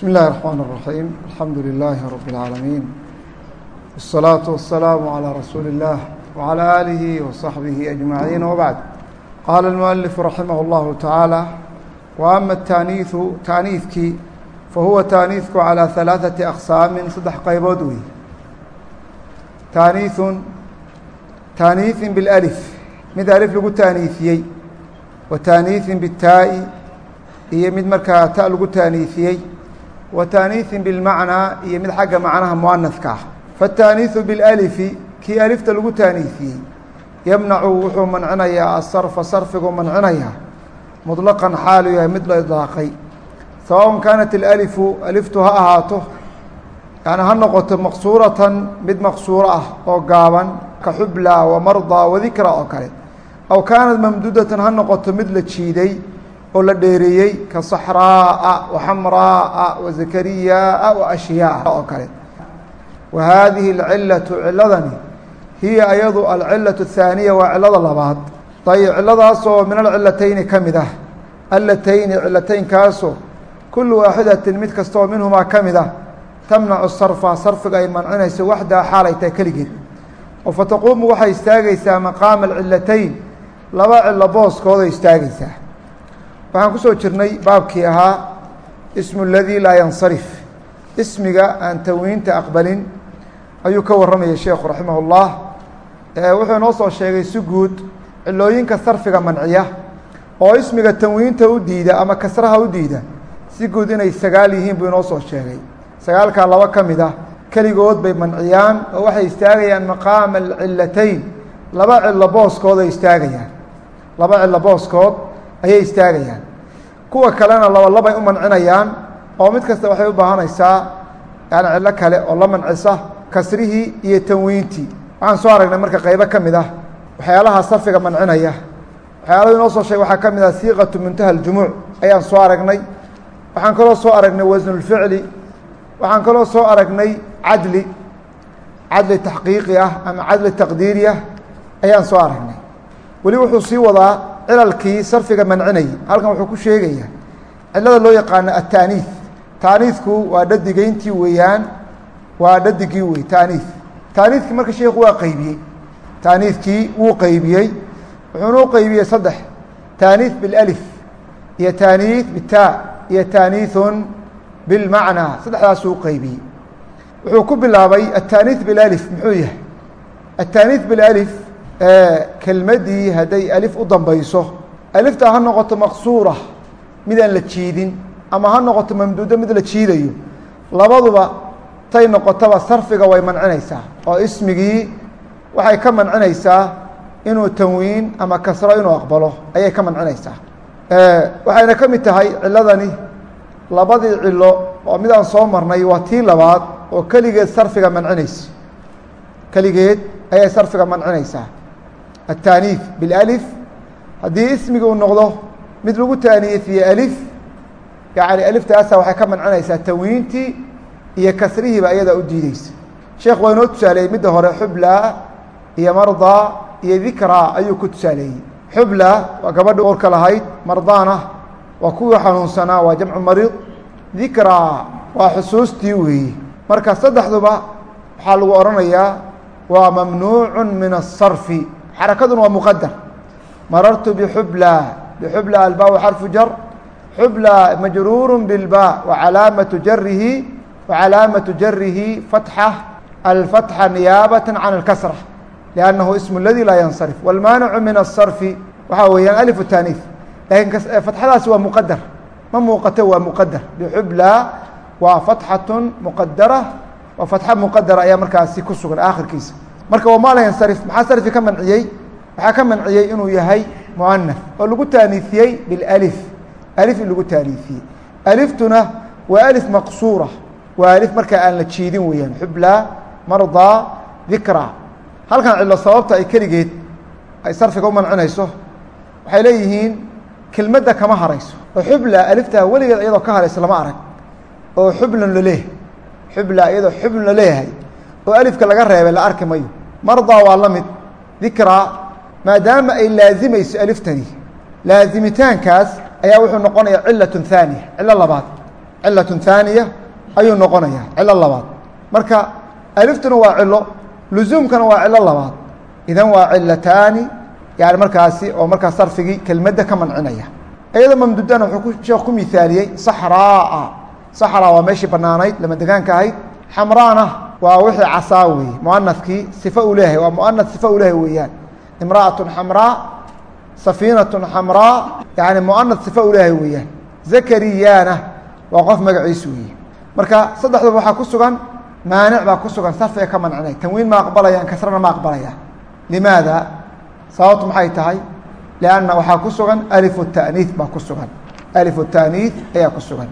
بسم الله الرحمن الرحيم الحمد لله رب العالمين والصلاة والسلام على رسول الله وعلى آله وصحبه أجمعين وبعد قال المؤلف رحمه الله تعالى وأما التانيث تانيثkii فهuوa تانيثku عalى ثaلاثة أقساaم saddex qaybood wey تانيiث تانيiث بالألف mid ألف lagu تaaniiثiyey وتانيiث بالtaaءi iyo mid markaa ta lagu taaniiثiyey وتانيiث بالمعنىa iyo mid xagga macnaha مؤنثka ah فالتانيiث بالألف kii ألفta lagu taaniiثiyey يمنع wuxuu mancinayaa الصرفa صرفigu mancinayaa مطلقا xaalu yahay mid la iطلاaqay سواء كانت الألف ألفtu ha ahaato يعني ha noqoto مqصuuرaةa mid مqصuuro ah oo gaaban ka xubلى ومرضى وذiكرى oo kale أو كانت ممدudaة ha noqoto mid la jiiday oo la dheereeyey ka صحراaءa وxمراaءa وزكرياءa وأشhyاء oo kale وهذiهi العiلة ciladani hiya ayadu alcilaة الثاaنiية waa cilada labaad ayb ciladaasoo min alcilatayni ka mid ah alatayni cilataynkaasoo kulu waaxidatin mid kastaoo minhumaa ka mid ah tamnacu sarfa sarfiga ay mancinayso waxdaa xaalay tahay keligeed oo fataquumu waxay istaagaysaa maqaama alcilatayn laba cilo booskooda istaagaysaa waxaan ku soo jirnay baabkii ahaa ismu اladii laa yansarif. Ismiga aan tawiinta aqbalin ayuu ka warramayay sheekhu raximah اllah wuxuu inoo soo sheegay si guud cilooyinka sarfiga manciya oo ismiga tanwiinta u diida ama kasraha u diida si guud inay sagaal yihiin buu inoo soo sheegay. Sagaalkaa laba ka mid ah keligood bay manciyaan oo waxay istaagayaan maqaama alcilatayn laba cilo booskood ay istaagayaan. Laba cilo booskood ayay istaagayaan. Kuwa kalena labalabay u mancinayaan oo mid kasta waxay u baahanaysaa yani cilo kale oo la mancisa kasrihii iyo tanwiintii waxaan soo aragnay marka qaybo ka mid ah waxyaalaha sarfiga mancinaya. Waxyaalahu inoo soo sheegay waxaa ka mid ah siiqatu muntaha aljumuuc ayaan soo aragnay. Waxaan kaloo soo aragnay wasnulficli waxaan kaloo soo aragnay cadli. Cadli taxqiiqi ah ama cadli taqdiiri ah ayaan soo aragnay. Weli wuxuu sii wadaa cilalkii sarfiga mancinayay halkan wuxuu ku sheegayaa cilada loo yaqaano ataaniih taaniidku waa dhadigeyntii weeyaan waa dhadigii wey taaniih taaniidkii marka sheekhu waa qeybiyey taaniidkii wuu qeybiyey wuxuuna u qeybiyey saddex. Taaniih biاlأlif iyo taaniih bitaa iyo taaniihun bilmacnaa. Saddexdaasuu uqeybiyey wuxuu ku bilaabay ataaniih bilalif muxuu yahay? Ataaniih bilalif kelmadii hadday alif u dambayso alifta ha noqoto maqsuura midaan la jiidin ama ha noqoto mamduudo mid la jiidayo labaduba tay noqotaba sarfiga way mancinaysaa oo ismigii waxay ka mancinaysaa inuu tanwiin ama kasro inuu aqbalo ayay ka mancinaysaa. Waxayna ka mid tahay ciladani labadii cilo oo mid aan soo marnay waa tii labaad oo keligeed sarfiga mancinaysa. Keligeed ayay sarfiga mancinaysaa التaaniiث biاlأlif haddii ismigi uu noqdo mid lagu taaniiثiye alif yani aliftaasa waxay ka mancinaysaa tanwiintii iyo kasrihiiba ayadaa u diideysa sheekh waa inoo tusaaleeyey midda hore xubla iyo marضى iyo dikra ayuu ku tusaaleeyey xubla waa gabadhi uurka lahayd mardaana waa kuwii xanuunsanaa waa jamcu mariid dikra waa xusuustii weeye marka saddexduba waxaa lagu odhanayaa waa mamnuuع min الصarfi xarakaduna waa muqadar marartu bxubla bxubla albau xarfu jar xubla majruuru bilba wacalaamatu jarihi wacalaamatu jarihi fatxa alfatxa niyaabata can alkasra liannahu ismu ladi laa yansarif. Walmaanicu min asarfi waxaa weeyaan alifu taaniif laakiin eh, fatxadaasi waa muqadar ma muuqate waa muqadar bxubla waa fatxatu muqadara waa fatxa muqadara ayaa markaasi ku sugan aakhirkiisa marka wamaa la yansarif maxaa sarfi ka manciyey? Waxaa ka manciyey inuu yahay muanaf oo lagu taaniifiyey biاlأlif alif. In lagu taaniifiyey aliftuna waa alif maqsuura. Waa alif markaa aan la jiidin weeyaan. Xubla mardaa dikra. Halkan cilo sababta ay keligeed ay sarfiga u mancinayso waxay leeyihiin kelmadda kama harayso. Oo xubla aliftaa weligeed iyadoo ka harayso lama arag. Oo xublan la leeyahay xubla iyadoo xublun la leeyahay oo alifka laga reebay la arki mayo mardaa waa la mid. Dikraa maadaama ay laazimayso aliftani laazimitaankaas ayaa wuxuu noqonayaa cilaة ثaaniya cilo labaad. Cilatun haaniya ayuu noqonaya cilo labaad. Marka aliftuna waa cilo lusuumkana waa cilo labaad. Idan waa cilataani yani markaasi oo markaa sarfigii kelmadda ka mancinaya. Iyadoo mamduudana wuxuu sheekh ku miaaliyey saxraa saxraa waa meeshii banaanayd lama degaanka ahayd. Xamraana waa wixii casaa weeye muanakii sifa uu leeyahay waa muana sifa uu leeyahay weeyaan. Imra'atun xamraa safiinatun xamraa yani muana sifa uu leeyahay weeyaan. Zakariyana waa qof magaciisu weeye marka saddexdaba waxaa ku sugan maanic baa ku sugan sarfiga ka mancinay. Tanwiin ma aqbalayaan kasrana ma aqbalayaan. Limaada? Sababtu maxay tahay? Lanna waxaa ku sugan alifu taaniih baa ku sugan. Alifu taaniih ayaa ku sugan.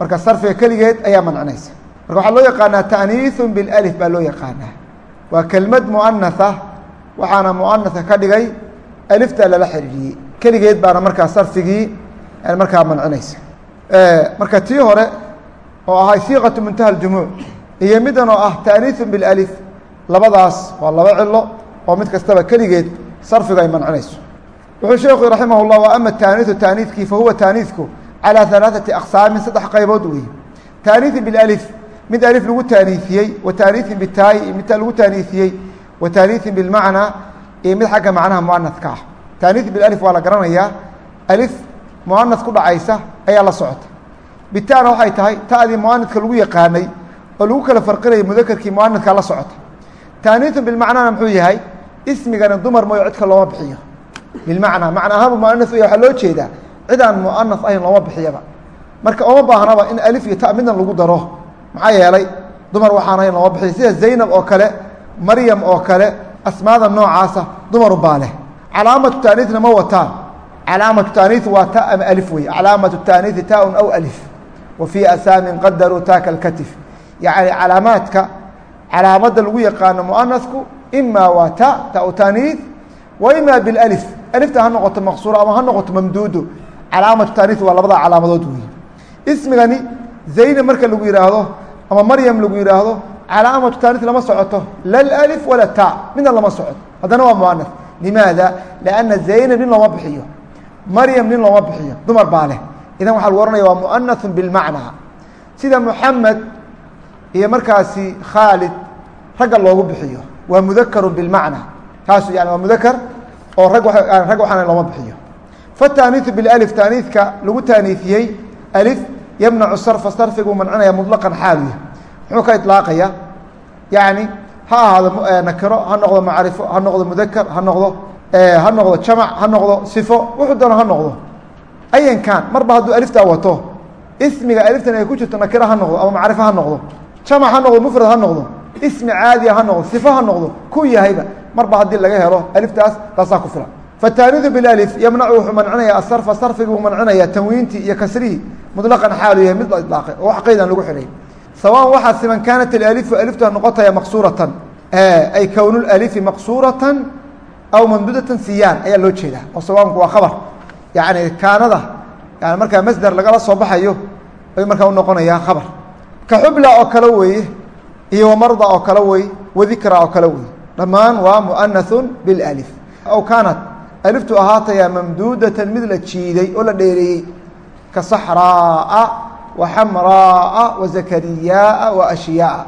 Marka sarfiga keligeed ayaa mancinaysa marka waxaa loo yaqaanaa taaniiثu biاlأlif baa loo yaqaanaa waa kelmad muanaثa waxaana muanaثa ka dhigay alifta lala xiriiriyey keligeed baana markaa sarfigii markaa mancinaysa marka tii hore oo ahay siiqaةu muntaha اjumuuc iyo midan oo ah taaniiثu biاlأlif labadaas waa laba cilo oo mid kastaba keligeed sarfigu ay mancinayso wuxuu sheekhu raximah الlah wa ama taaniiثu taaniiثkii fahuwa taaniiثku calىa ثalaaثaةi aqsaamin saddex qaybood weeye taaniiثi biاlأlif mid alif lagu taaniisiyey wa taaniisin bitaayi iyo midta lagu taaniisiyey wa taaniisin bilmacnaa iyo mid xagga macnaha muanadka ah. Taaniis bilif waa la garanayaa alif muanas ku dhacaysa ayaa la socota. Bitana waxay tahay ta'dii muanaska lagu yaqaanay oo lagu kala farqinaya mudakerkii muanaska la socota. Taaniisun bilmacnaana muxuu yahay ismigana dumar mooyo cidka looma bixiyo. Bilmacnaa macna ahaanbu muanas u yahay waxaa loo jeedaa cid aan muanas ahayn looma bixiyaba. Marka ooma baahnaba in alif iyo ta midna lagu daro maxaa yeelay dumar waxaanayn loo bixi sida zaynab oo kale maryam oo kale asmaada noocaasa dumaru baa leh. Calaamatu taaniina ma wataan. Calaamatu taanii waa ta ama alif wey calaamatu taaniii taun aw alif. Wa asaamin qadaruu taaka alkatif. Yacni calaamaadka calaamadda lagu yaqaano muanasku imaa waa ta tau taanii wa ima bilif alifta ha noqoto maqsuuro ama ha noqoto mamduudo. Calaamatu taanii waa labada calaamadood wey ismigani zaynab marka lagu yidhaahdo ama maryam lagu yidhaahdo calaamatu taanif lama socoto la alif wala ta midna lama socoto. Haddana waa muanaf limaada? Lianna zaynab nin looma bixiyo. Maryam nin looma bixiyo. Dumar baa leh. Idan waxaa lagu ohanaya waa muanahun bilmacnaa. Sida muxamed iyo markaasi khaalid ragga loogu bixiyo. Waa mudakaru bilmacna kaas yani waa mudakar oo rag rag waxaana looma bixiyo. Fataaniiu bilif taaniidka lagu taaniifiyey alif yamnacu sarfa sarfiguu mancinaya muطlaqan xaaluya muxuu ka iطlaaqaya yani ha ahaado nakiro ha noqdo macrifo ha noqdo mudakar ha noqdo ha noqdo jamac ha noqdo sifo wuxuu doono ha noqdo. Ayankan marba hadduu aliftaa wato ismiga aliftan ay ku jirto nakiro ha noqdo ama macrifo ha noqdo jamac ha noqdo mufrad ha noqdo ismi caadiya ha noqdo sifo ha noqdo ku yahayba marba haddii laga helo aliftaas taasaa ku filan fataaniidu bialif yamnacu wuxuu mancinaya asarfa sarfiguu mancinaya tanwiintii iyo kasrihii muطlaqan xaalu yahay mid la ilaaqay oo wax qayd aan lagu xidhay sawaan waxaa siman kaanat alalifu alifta noqotaya maqsuuratan ay kownu lalifi maqsuuratan aw mamduudatan siyaan ayaa loo jeedaa oo sawaanku waa khabar yani kaanada yani markaa masder lagala soo baxayo ay markaa unoqonayaa khabar ka xubla oo kale weeye iyo wamarda oo kale wey wadikra oo kale wey dhammaan waa muanaثu biاlalif aw kaanat aliftu ahaataya mamduudatan mid la jiiday oo la dheereeyey ka saxraaءa wa xamraaءa wa zakariyaaa wa ashyaaa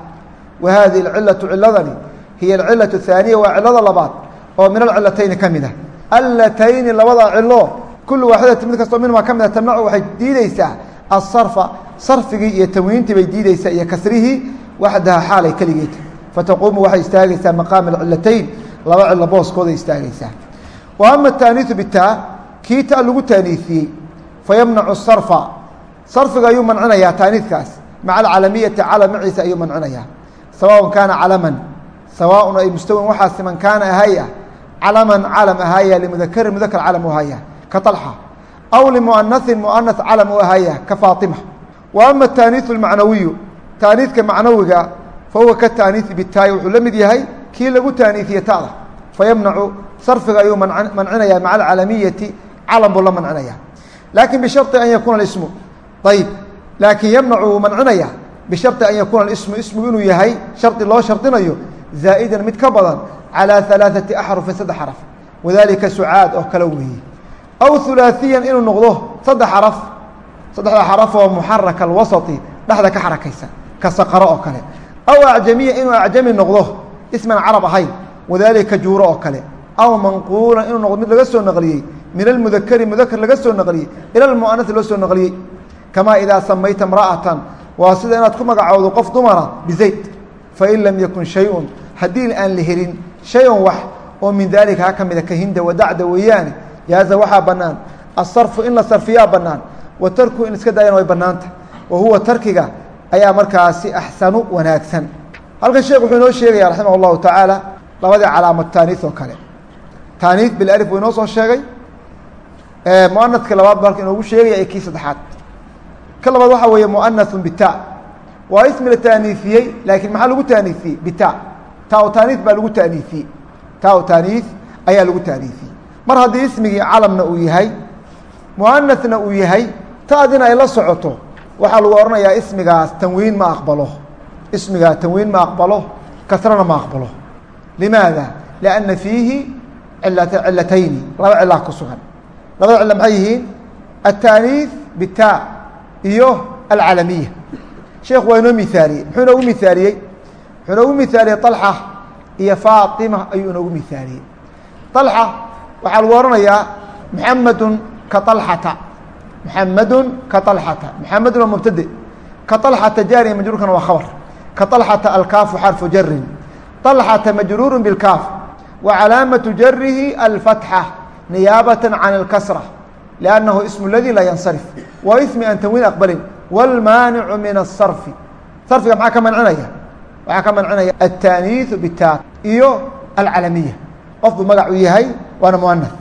wa hadihi اlcilaةu ciladani hiya alcilaة الثaaniya waa cilada labaad oo min alcilatayni ka mid a allatayni labada cilo kulu waaxidati mid kastoo minhumaa ka mid a tamnacu waxay diideysaa asarfa sarfigii iyo tanwiintii bay diideysaa iyo kasrihii waxdaha xaalay keligeed fataquumu waxay istaagaysaa maqaama alcilatayn laba cilo booskooday istaagaysaa wa ama ataaniiu bitaa kii ta lagu taaniisiyey fayamnacu sarfa. Sarfiga ayuu mancinayaa taaniidkaas maca alcalamiyati calam maciisa ayuu mancinayaa sawaaun kaana calaman. Sawaaun ay mustawin waxaasi man kaana ahay ah calaman calam ahaaya limudakarin mudakar calam u ahaaya ka alxa aw limuanasin muanas calam u ahaaya ka faatima. Wa ama ataaniiu almacnawiyu. Taaniidka macnawiga fa huwa ka taaniisi bitaayi wuxuu la mid yahay kii lagu taaniisiye tada fayamnacu sarfiga ayuu mancinaya maca alcalamiyati calam buu la mancinaya lakin bishari an yakuuna ismu ayb laakiin yamnacu wuu mancinaya bishari an yakuuna ismu ismigu inuu yahay shardi loo shardinayo zaa'idan mid ka badan calى ثalaaثati axrufin saddex xaraf wadalika sucaad oo kale weeye aw hulaaثiyan inuu noqdo saddex xaraf saddexda xaraf oo muxaraka alwasati dhexda ka xarakaysa ka saqaro oo kale aw acjamiya inuu acjami noqdo isman carab ahayn wadaalika juuro oo kale. Aw manquulan inuu noqdo mid laga soo naqliyey. Min almudakari mudakar laga soo naqliyey. Ila almu'anasi loo soo naqliyey. Kamaa idaa samayta imra'atan. Waa sida inaad ku magacowdo qof dumara bizayd fain lam yakun shay-un. Haddii aan la helin shay-un wax oo min daalika ha ka mida ka hinda wadacda weeyaane yaaza waxaa bannaan. Asarfu in la sarfiyaa bannaan. Wa tarku in iska daayana way bannaanta. Wa huwa tarkiga ayaa markaasi axsanu wanaagsan. Halkan sheekh wuxuu inoo sheegaya raximah اllahu tacaala labadii calaamad taaniis oo kale. Taaniis bilif buu inoo soo sheegay. Muanadka labaad halka inoogu sheegaya ee kii saddexaad. Ka labaad waxaa weeye muanaثu bita waa ismi la taaniifiyey laakiin maxaa lagu taaniifiyey? Bita taa taaniis baa lagu taaniifiyey. Taa taaniis ayaa lagu taaniifiyey. Mar haddii ismigii calamna uu yahay muanasna uu yahay taadina ay la socoto waxaa lagu odhanayaa ismigaas tanwiin ma aqbalo. Ismigaa tanwiin ma aqbalo kasrana ma aqbalo limaada lianna fiihi cilata cilatayni laba cilaa ku sugan labada cilo maxay yihiin الtaaniis bita iyo alcalamiya sheekhu waa inoo miaaliyey muxuu inoogu miaaliyey muxuu inoogu miaaliyey طalxa iyo faatima ayuu inoogu miaaliyey طalxa waxaa lagu odhanayaa muxamadu ka طalxata muxamadu ka طalxata muxamedun waa mubtade ka طalxata jaariya majruurkana waa khabar ka طalxata alkaafu xarfu jarin طalxata majruuru bاlkaaf wa calaamatu jarihi alfatxa نiyaabaة can اlkasra لأnnahu ism اladii laa yansarif waa ismi aan tanwiin aqbalin wاlmaanicu min الsarfi sarfiga maxaa ka mancinaya waxaa ka mancinaya الtaaniiثu bita iyo alcalamiya qof buu magac u yahay waana muanaث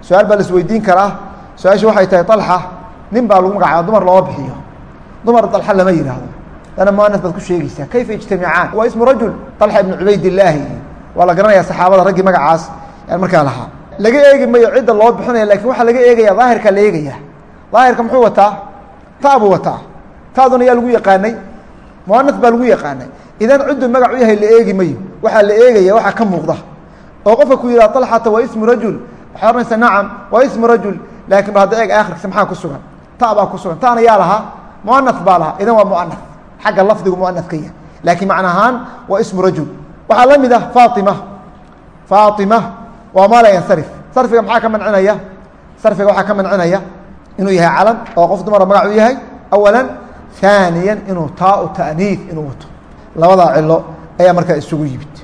su-aal baa la isweydiin karaa su-aasha waxay tahay طalxa nin baa lagu magacaaba dumar looma bixiyo dumar طalxa lama yihahdo dana muanas baad ku sheegaysaa. Kayfa ijtamicaan waa ismu rajul طalxa ibnu cubaydilaahi waa la garanayaa saxaabada raggii magacaas markaa lahaa. Laga eegi mayo cidda loo bixinaya laakiin waxaa laga eegaya daahirka la eegaya daahirka muxuu wataa? Ta buu wataa. Taaduna yaa lagu yaqaanay. Muanas baa lagu yaqaanay. Idan cidduu magac u yahay la eegi mayo. Waxaa la eegaya waxaa ka muuqda. Oo qofka ku yidhaha طalxata waa ismu rajul. Waxaad ohanaysaa nacam waa ismu rajul. Laakin ba hadda eeg aakhirkiisa maxaa ku sugan? Ta baa ku sugan. Taana yaa lahaa. Muanas baa lahaa. Idan waa muanas xagga lafdigu muanaf ka yahay laakiin macna ahaan waa ismu rajul waxaa la mid ah faatima faatima waa maa laa yansarif sarfiga maxaa ka mancinaya sarfiga waxaa ka mancinaya inuu yahay calam oo qof dumara magac u yahay awala ثaaniya inuu taa taaniif inuu wato labadaa cilo ayaa markaa isugu yimid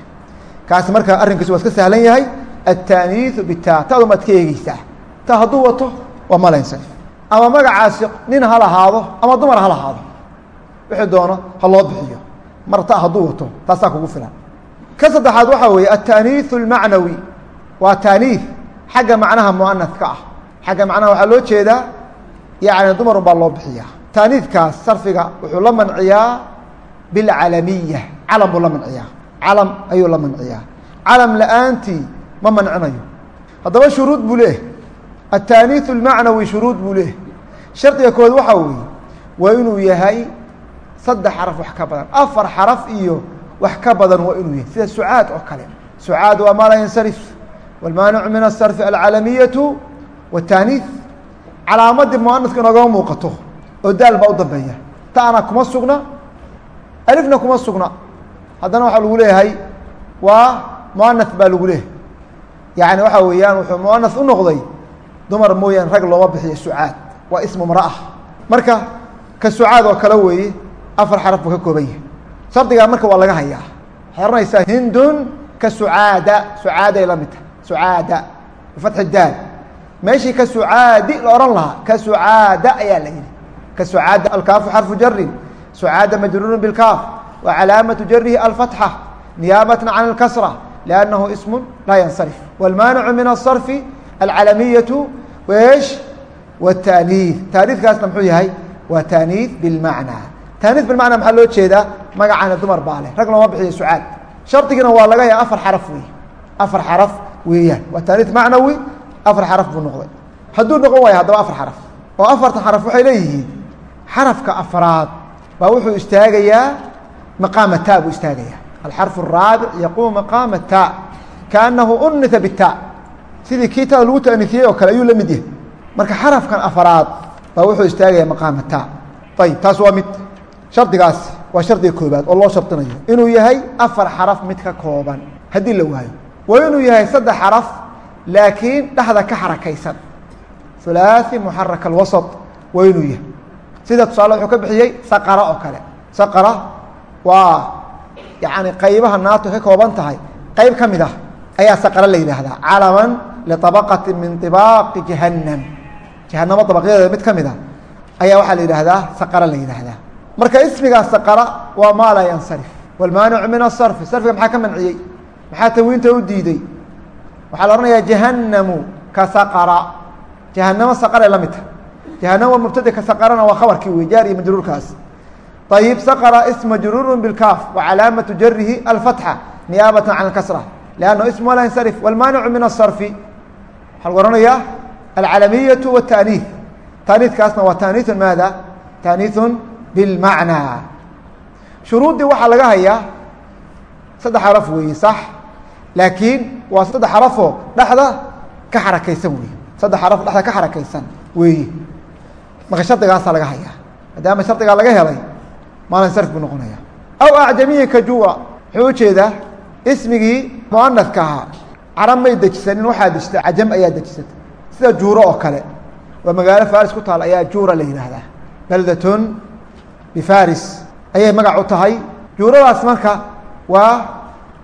kaasi markaa arrinkiisu waa iska sahlan yahay الtaaniiثu bita tadu maad ka eegeysaa ta hadduu wato waa maa laa yansarif ama magacaasi nin ha lahaado ama dumar ha lahaado wixii doono ha loo bixiyo. Marta hadduu wato taasaa kugu filan. Ka saddexaad waxaa weeye ataniiu اlmacnawi waa taaniih xagga macnaha muanaka ah. Xagga macnaha waxaa loo jeedaa yani dumar un baa loo bixiya taaniikaas sarfiga wuxuu la manciyaa bilcalamiya. Calam buu la manciyaa. Calam ayuu la manciyaa. Calam la'aantii ma mancinayo. Haddaba shuruud buu leeh ataaniiu اlmacnawi shuruud buu leeh shardiga kood waxaa weeye waa inuu yahay saddex xaraf wax ka badan afar xaraf iyo wax ka badan waa inuu yahay sida sucaad oo kale sucaad waa maa laa yansarif wاlmaanicu min الsarfi alcalamiyaةu wالtaaniiث calaamadii muanaska inoogama muuqato oo daal baa u dambeeya ta'na kuma sugna alifna kuma sugna haddana waxaa lagu leeyahay waa muanaث baa lagu leeyahay yani waxaa weeyaan wuxuu muanaث u noqday dumar mooyaan rag looma bixiyo sucaad waa ismu mra'a marka ka sucaad oo kale weeye afar xaraf buu ka kooban yahay shardigaa marka waa laga hayaa waxay ohanaysaa hindun ka sucaada sucaaday la mid tahay sucaada bifatxi daal meeshii ka sucaadi la odhan lahaa ka sucaada ayaa la yidhi ka sucaada alkaafu xarfu jarin sucaada majruurun bilkaaf wa calaamatu jarihi alfatxa niyaabatan can alkasra liannahu ismun laa yansarif wاlmaanicu min الsarfi alcalamiyatu weesh wataaniif taaniifkaasna muxuu yahay waa taaniif bilmacnaa taaniif bilmacnaa maxaa loo jeedaa? Magacana dumar baa leh. Rag looma bixiyo sucaad shardigiina waa laga haya afar xaraf wey afar xaraf weeyaan. Waa taaniif macnawi afar xaraf buu noqday. Hadduu noqon waayo haddaba afar xaraf. Oo afartan xaraf waxay leeyihiin. Xarafka afraad baa wuxuu istaagayaa maqaama ta buu istaagayaa. Alxarfu الraabic yaquumu maqaama ta kaanahu unita bita sidii kii tada lagu taanifiyey oo kale ayuu la yahay. Marka xarafkan afraad baa wuxuu istaagaya maqaama ta ayib taas waa mid shardigaas waa shardiga koobaad oo loo shardinayo inuu yahay afar xaraf mid ka kooban haddii la waayo waa inuu yahay saddex xaraf laakiin dhexda ka xarakaysan hulaaثi muxaraka alwasط waa inuu yahay sida tusaale wuxuu ka bixiyey saqara oo kale saqara waa yani qaybaha naato ka kooban tahay qayb ka mid ah ayaa saqara la yidhaahdaa calaman liطabaqati min طibaaqi jahannam jahanamo dabaqyadeeda mid ka mid ah ayaa waxaa la yidhaahdaa saqara la yidhaahdaa marka ismigaa saqara waa maa laa yansarif wاlmaanicu min asarfi sarfiga maxaa ka manciyey maxaa tanwiinta u diiday waxaa la odhanayaa jahannamu ka saqara jahanamo saqaray la mid tahay jahanam waa mubtada ka saqarana waa khabarkii wey jaar iyo majruurkaas ayib saqra ism majruuru bاlkaaf wacalaamatu jarihi alfatxa niyaabata can اkasra lannahu ism laa yansarif wاlmaanicu min asarfi waxaa lagu ohanayaa alcalamiyatu wالtaaniih taaniikaasna waa taaniiu maada taaniiثu bilmacnaa shuruuddii waxaa laga hayaa saddex xaraf weeye sax laakiin waa saddex xarafoo dhexda ka xarakaysan weeye saddex xaraf dhexda ka xarakaysan weeye marka shardigaasaa laga hayaa maadaama shardigaa laga helay maalin sarf buu noqonaya aw acjamiyi kajua wuxuu u jeedaa ismigii muanadka ahaa carab may dejisanin waxaa dejisay cajam ayaa dejisatay sida juuro oo kale waa magaalo faris ku taal ayaa juura la yidhaahdaa baldatun bifaris ayay magac u tahay. Juuradaas marka waa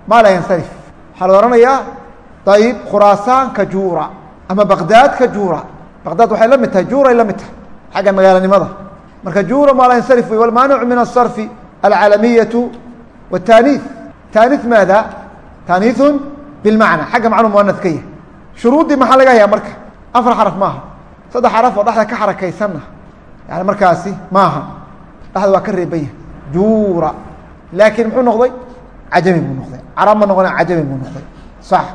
maa laa yansarif. Waxaa la ohanayaa ayib khuraasaan ka juura ama baqdaad ka juura. Baqdaad waxay la mid tahay juuray la mid tahay. Xagga magaalanimada. Marka juura maa laa yansarif wey walmaanicu min asarfi alcalamiyatu wataaniih taaniih maada? Taaniihun bilmacna xagga macnuu muanad ka yahy shuruuddii maxaa laga hayaa marka? Afar xaraf maaha. Saddex xaraf oo dhexda ka xarakaysanna. Yani markaasi maaha dhexda waa ka reeban yahay. Juura. Laakiin muxuu noqday? Cajami buu noqday. Carab ma noqona cajami buu noqday. Sax.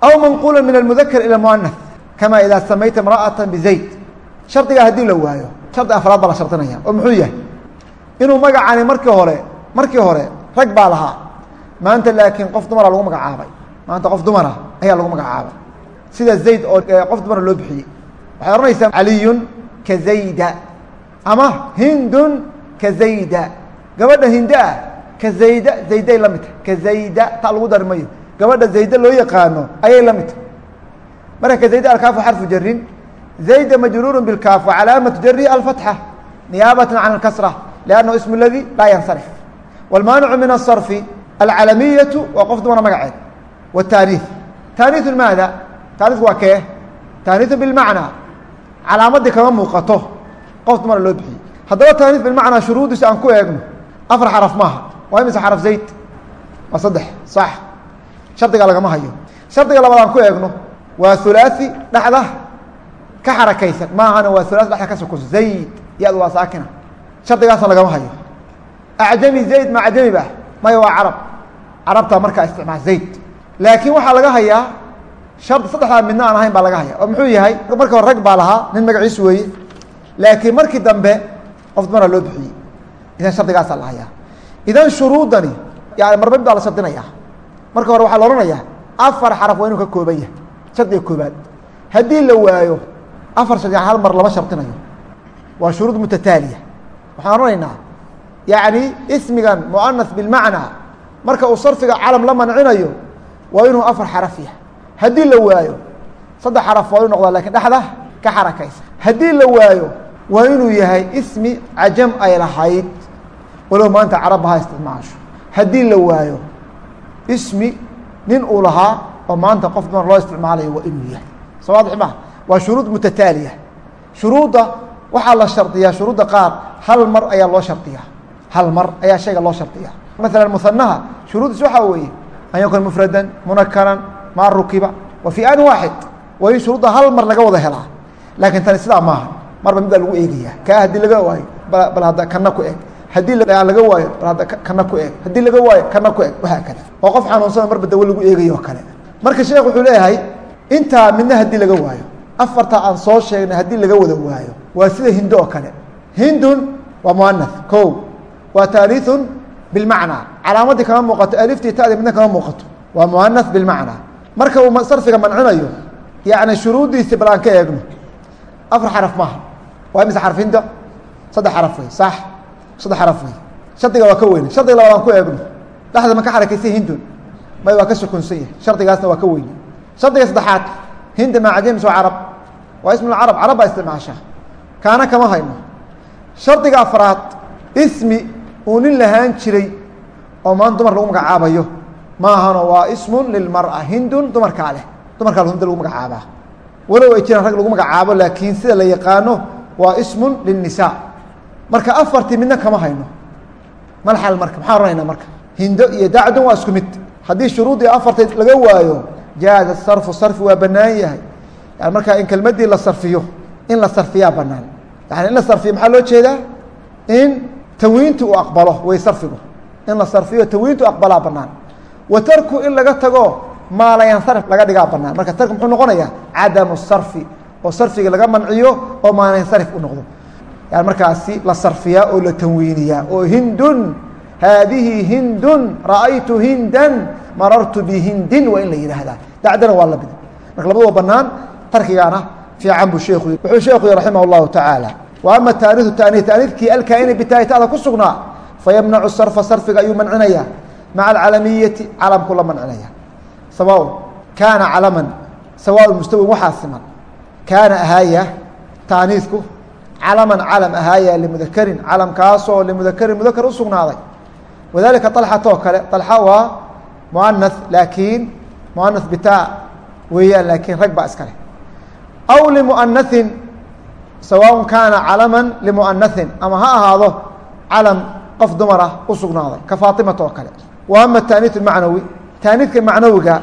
Aw manquula min almudakar ila muanath kama idaa samayta imra'ata bizayd shardigaa haddii la waayo shardi afraad baa la shardinaya oo muxuu yahay? Inuu magacani markii hore markii hore rag baa lahaa. Maanta laakiin qof dumara lagu magacaabay. Maanta qof dumara ayaa lagu magacaabay. Sida zayd oo qof dumara loo bixiyey. Waxay ohanaysaa caliyun ka zayda. Ama hindun ka zayda. Gabadha hinde ah ka zayda zayday la mid tahay. Ka zayda ta lagu dari mayo. Gabadha zayda loo yaqaano ayay la mid tahay. Marka ka zayda alkaafu xarfu jarin zayda majruuru bilkaaf wacalaamatu jarihi alfatxa niyaabata can alkasra liannahu ismu ladi laa yansarif. Wاlmaanicu min asarfi alcalamiyatu waa qof dumara magaceed. Wataaniih taaniiu maada? Taaniku waa kee? Taaniiu bilmacnaa. Calaamadii kama muuqato. Qof dumara loo bixiyey haddaba taaniis bilmacnaa shuruuddiisa aan ku eegno afar xaraf maaha. Waa imise xaraf zayd? Waa saddex sax shardiga lagama hayo. Shardiga labaad aan ku eegno waa hulaaثi dhexda ka xarakaysan. Maahana waa hulai dhexda ka sokoso zayd ya-du waa saakina. Shardigaasna lagama hayo. Acjami zayd ma acjami ba? Maya waa carab. Carabtaa markaa isticmaal zayd. Laakiin waxaa laga hayaa shardi saddexdaa midna aan ahayn baa laga haya oo muxuu yahay? Marka hore rag baa lahaa nin magaciis weeye. Laakiin markii dambe dumara loo bixiyey. Idan shardigaasaa la hayaa. Idan shuruudani yani marba mid baa la shardinaya marka hore waxaa la ohanayaa afar xaraf waa inuu ka kooban yahay. Shardiga koobaad haddii la waayo afar shardi hal mar lama shardinayo waa shuruud mutataaliya. Waxaan ohanaynaa yacni ismigan muanas bilmacnaa marka uu sarfiga calam la mancinayo waa inuu afar xaraf yahay. Haddii la waayo saddex xaraf waa inu noqdaa laakiin dhexda ka xarakaysa. Haddii la waayo waa inuu yahay ismi cajam ay lahayd. Walow maanta carabba ha isticmaasho. Haddii la waayo ismi nin uu lahaa oo maanta qof dumar loo isticmaalayo waa inuu yahay. Soo waadix ma waa shuruud mutataaliya. Shuruudda waxaa la shardiyaa shuruudda qaar hal mar ayaa loo shardiyaa hal mar ayaa shayga loo shardiyaa maala musanaha shuruuddiis waxaa weeye. An yakun mufradan munakaran maa rukiba. Wa fii an waaxid. Waa in shuruudda hal mar laga wada helaa. Laakiin tani sidaa maaha marba mid baa lagu eegaya. Kaa haddii laga waayo bal hadda kana ku eg haddii laga waayo bal hadda kana ku eg haddii laga waayo kana ku eg wahaa kada oo qof xanuunsana marba dawo lagu eegayo oo kale. Marka sheekh wuxuu leeyahay intaa midna haddii laga waayo. Afarta aan soo sheegnay haddii laga wada waayo waa sida hindo oo kale. Hindun waa muanath ko waa taaniithun bilmacnaa. Calaamadii kama muuqato aliftii tadi midna kama muuqato. Waa muanath bilmacnaa. Marka uu sarfiga mancinayo yani shuruuddiisi bal aan ka eegno afar xaraf maaha. Waa imise xarf hinda? Saddex xaraf wey sax saddex xaraf wey shardiga waa ka weyne. Shardiga labaad aan ku eegno. Dhexda ma ka xarakaysay hindun. May waa ka sukunsan yahay. Shardigaasna waa ka weyne. Shardiga saddexaad hinda macajamis waa carab? Waa ismulcarab carab. Baa isticmaashaa. Kaana kama hayno. Shardiga afraad ismi uu nin lahaan jiray oo maan dumar lagu magacaabayo. Ma ahano waa ismun lilmara hindun dumarkaa leh. Dumarkaa hinda lagu magacaabaa walow ay jiraan rag lagu magacaabo laakiin sida la yaqaano waa ismun lilnisa marka afartii midna kama hayno. Malxal marka maxaan oranaynaa marka? Hindo iyo dacdun waa isku mid. Haddii shuruudii afarteed laga waayo jaaza sarfu sarfi waa banaan yahay. Yani markaa in kelmadii la sarfiyo in la sarfiyaa banaan yani in la sarfiyo maxaa loo jeedaa? In tanwiinti uu aqbalo way sarfigu. In la sarfiyo tanwiintu aqbalaa banaan wa in laga tago maalayansarf laga dhigaa banaan marka tarku muxuu noqonayaa? Cadamu sarfi. Oo sarfiga laga manciyo oo maalayansarif u noqdo. Yani markaasi la sarfiyaa oo la tanwiiniyaa oo hindun haadihi hindun ra'aytu hindan marartu bihindin waa in la yidhaahdaa. Dacdana waa la mid marka labadua banaan tarkigaana fiican buu sheekhu wuxuu sheekhu raximah اllahu tacaala wa ama taaniiu taanii taaniidkii alkaa'ini ku sugnaa fayamnacu sarfa sarfiga ayuu mancinaya. Maca alcalamiyati calamku la mancinaya sawaaun kaana calaman sawaaun mustawin waxaa siman kaana ahaaya taaniisku calaman calam ahaaya limudakarin calamkaasoo limudakarin mudakar u sugnaaday wadalika alxatoo kale alxa waa muanas laakiin muanas bitaa weeyaan laakiin rag baa iskale aw limuanasin sawaaun kaana calaman limuanasin ama ha ahaado calam qof dumar ah ka faatimat kale wa ama taaniis taaniidka macnawiga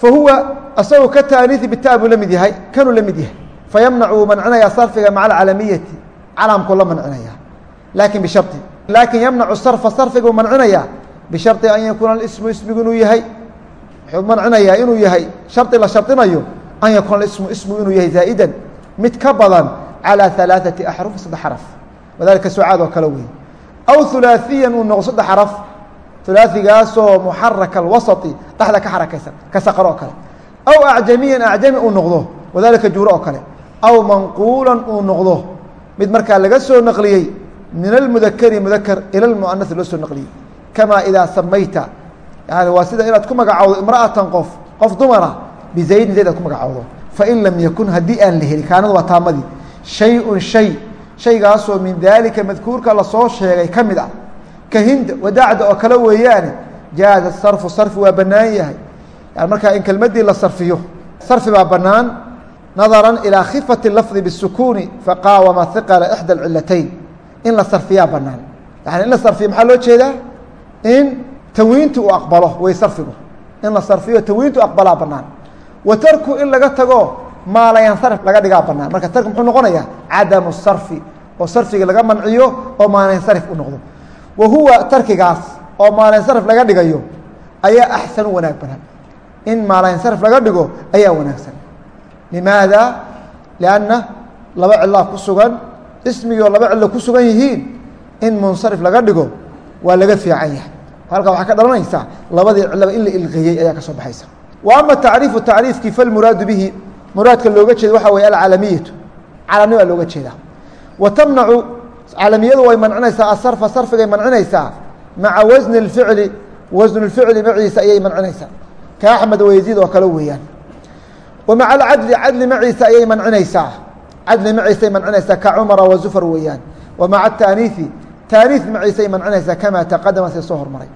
fahuwa asagoo ka taaniiثi bitaa buu la mid yahay kanuu la mid yahay fayamnac wuu mancinaya sarfiga maca alcalamiyati calamku la mancinaya lakin bishari lakin yamnacu sarfa sarfigu mancinaya bishari an yakuuna ismu ismigu inuu yahay wuxuu mancinayaa inuu yahay shari la shardinayo an yakuuna ismu ismu inuu yahay zaa'idan mid ka badan calى ثalaaثaةi axruf saddex xaraf wadalika sucaad oo kale wey aw hulaaثiya uu noqo saddex xaraf ulaaigaasoo muxaraka alwasai dhexda ka xarakaysan ka saqar oo kale. Aw acjamiyan acjami uu noqdo wadalika juuro oo kale. Aw manquulan uu noqdo mid markaa laga soo naqliyey min almudakeri mudakar ila lmuanasi loo soo naqliyey. Kamaa idaa samayta yani waa sida inaad ku magacowdo imra'atan qof qof dumara bizaydin zayd aad ku magacowdo. Fain lam yakun haddii aan la heli kaanadu waa taamadii. Shay un shay shaygaasoo min daalika madkuurka la soo sheegay ka mid ah ka hinda wadaacda oo kale weeyaane jaaza sarfu sarfi waa bannaan yahay. Markaa in kelmaddii la sarfiyo sarfi baa bannaan nadaran ilaa khifati lafdi bisukuuni faqaawama hiqala ixda alcilatayn in la sarfiyaa bannaan. Yani in la sarfiyo maxaa loo jeedaa? In tanwiintu uu aqbalo way sarfigu. In la sarfiyo tanwiintu aqbalaa bannaan. Wa tarku in laga tago maalayansarf laga dhigaa bannaan. Marka tarku muxuu noqonayaa cadamu sarfi. Oo sarfigii laga manciyo oo maalayansarif u noqdo wa huwa tarkigaas oo maalayansarf laga dhigayo ayaa axsan u wanaag badan in maalayansarf laga dhigo ayaa wanaagsan. Limaada? Lianna laba cilaa ku sugan ismigoo laba cilo ku sugan yihiin in munsarif laga dhigo waa laga fiican yahay. Halkaa waxaa ka dhalanaysaa labadii cilaba in la ilqeeyey ayaa ka soo baxaysa. Wa ama tacriifu tacriifkii falmuraadu bihi muraadka looga jeeda waxaa weye alcalamiyatu calamnima looga jeedaa. Wa tamnacu calamiyadu way mancinaysaa asarfa sarfigay mancinaysaa. Maca wasni اficli wasnu اficli maciisa ayay mancinaysaa. Ka axmed wayziid oo kale weeyaan. Wa alcadli cadli maciisa ayay mancinaysaa. Cadli maciisay mancinaysaa ka cumara wa zufar weeyaan. Wa maca taaniifi maciisay mancinaysaa kamaa taqadama see soo hormaray.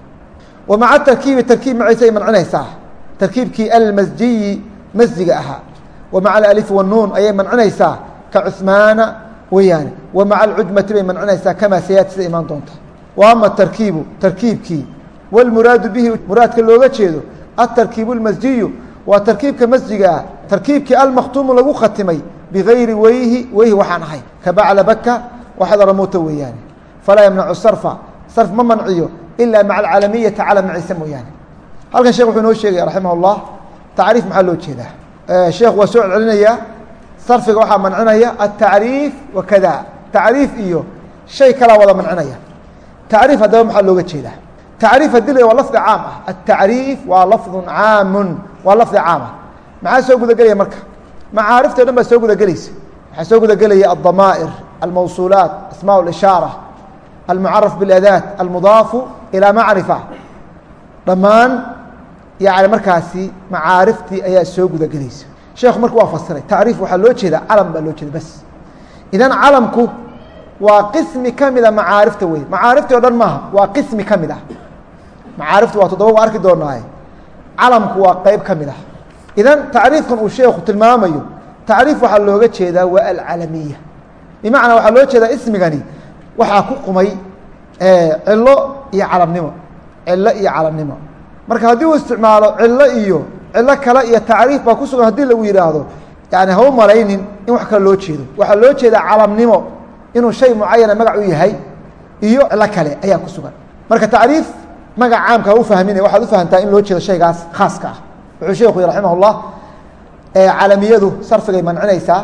Wa tarkiibi tarkiib maciisay mancinaysaa. Tarkiibkii almasjiyi masjiga ahaa. Wa maca wanuun ayay mancinaysaa. Ka cusmaana weeyaan ومaعa الcujmati bay mancinaysaa kama sayaati sida imaan doonta وأma التrkiibu تrkiibkii wاlmuraadu bihi muraadka looga jeedo التrkiib الmasjiyu waa tarkiibka masjiga ah tarkiibkii almakhtuumu lagu khatimay bigayri weyhi weyhi waxaan ahay ka bacla baka waxdaramuuta weeyaane falaa yamnacu sarfa sarf ma manciyo ilaa maca alcalamiyati calam maciise mooyaane halkan shekh wuxuu inoo sheegaya raximah اllah tacriif maxaa loo jeedaa sheekhu waa soo celcelinayaa sarfiga waxaa mancinaya atacriif wakada tacriif iyo shay kalaa wada mancinaya. Tacriif haddaba maxaa looga jeedaa? Tacriif haddii la waa lafdi caam ah. Atacriif waa lafdu caamun waa lafdi caama maxaa soo gudagelaya marka? Macaarifta o dhan baa soo gudagelaysa. Waxaa soo gudagelaya aldamaa'ir almawsuulaat asmaa اlishaara almucaraf biاladaat almudaafu ilaa macrifa. Dhammaan yani markaasi macaariftii ayaa soo guda gelaysa sheekhu marka waa fasiray tacriif waxaa loo jeeda calam baa loo jeeda bas. Idan calamku waa qismi ka mida macaarifta wey macaariftii o dhan maaha waa qismi ka mid ah macaarifta waa toddoba waa arki doonaaye calamku waa qeyb ka mid ah idan tacriifkan uu sheekhu tilmaamayo tacriif waxaa looga jeedaa waa alcalamiya bimacnaa waxaa loo jeedaa ismigani waxaa ku qumay cilo iyo calamnimo. Cilo iyo calamnimo. Marka haddii uu isticmaalo cilo iyo cilo kale iyo tacriif baa ku sugan haddii lagu yidhaahdo. Yani ha u malaynin in wax kale loo jeedo. Waxaa loo jeedaa calamnimo inuu shay mucayana magac u yahay iyo cilo kale ayaa ku sugan. Marka tacriif magac caamka ha u fahmina waxaad u fahamtaa in loo jeedo shaygaas khaaska ah. Wuxuu sheekhu yhi raximah اllah calamiyadu sarfigay mancinaysaa.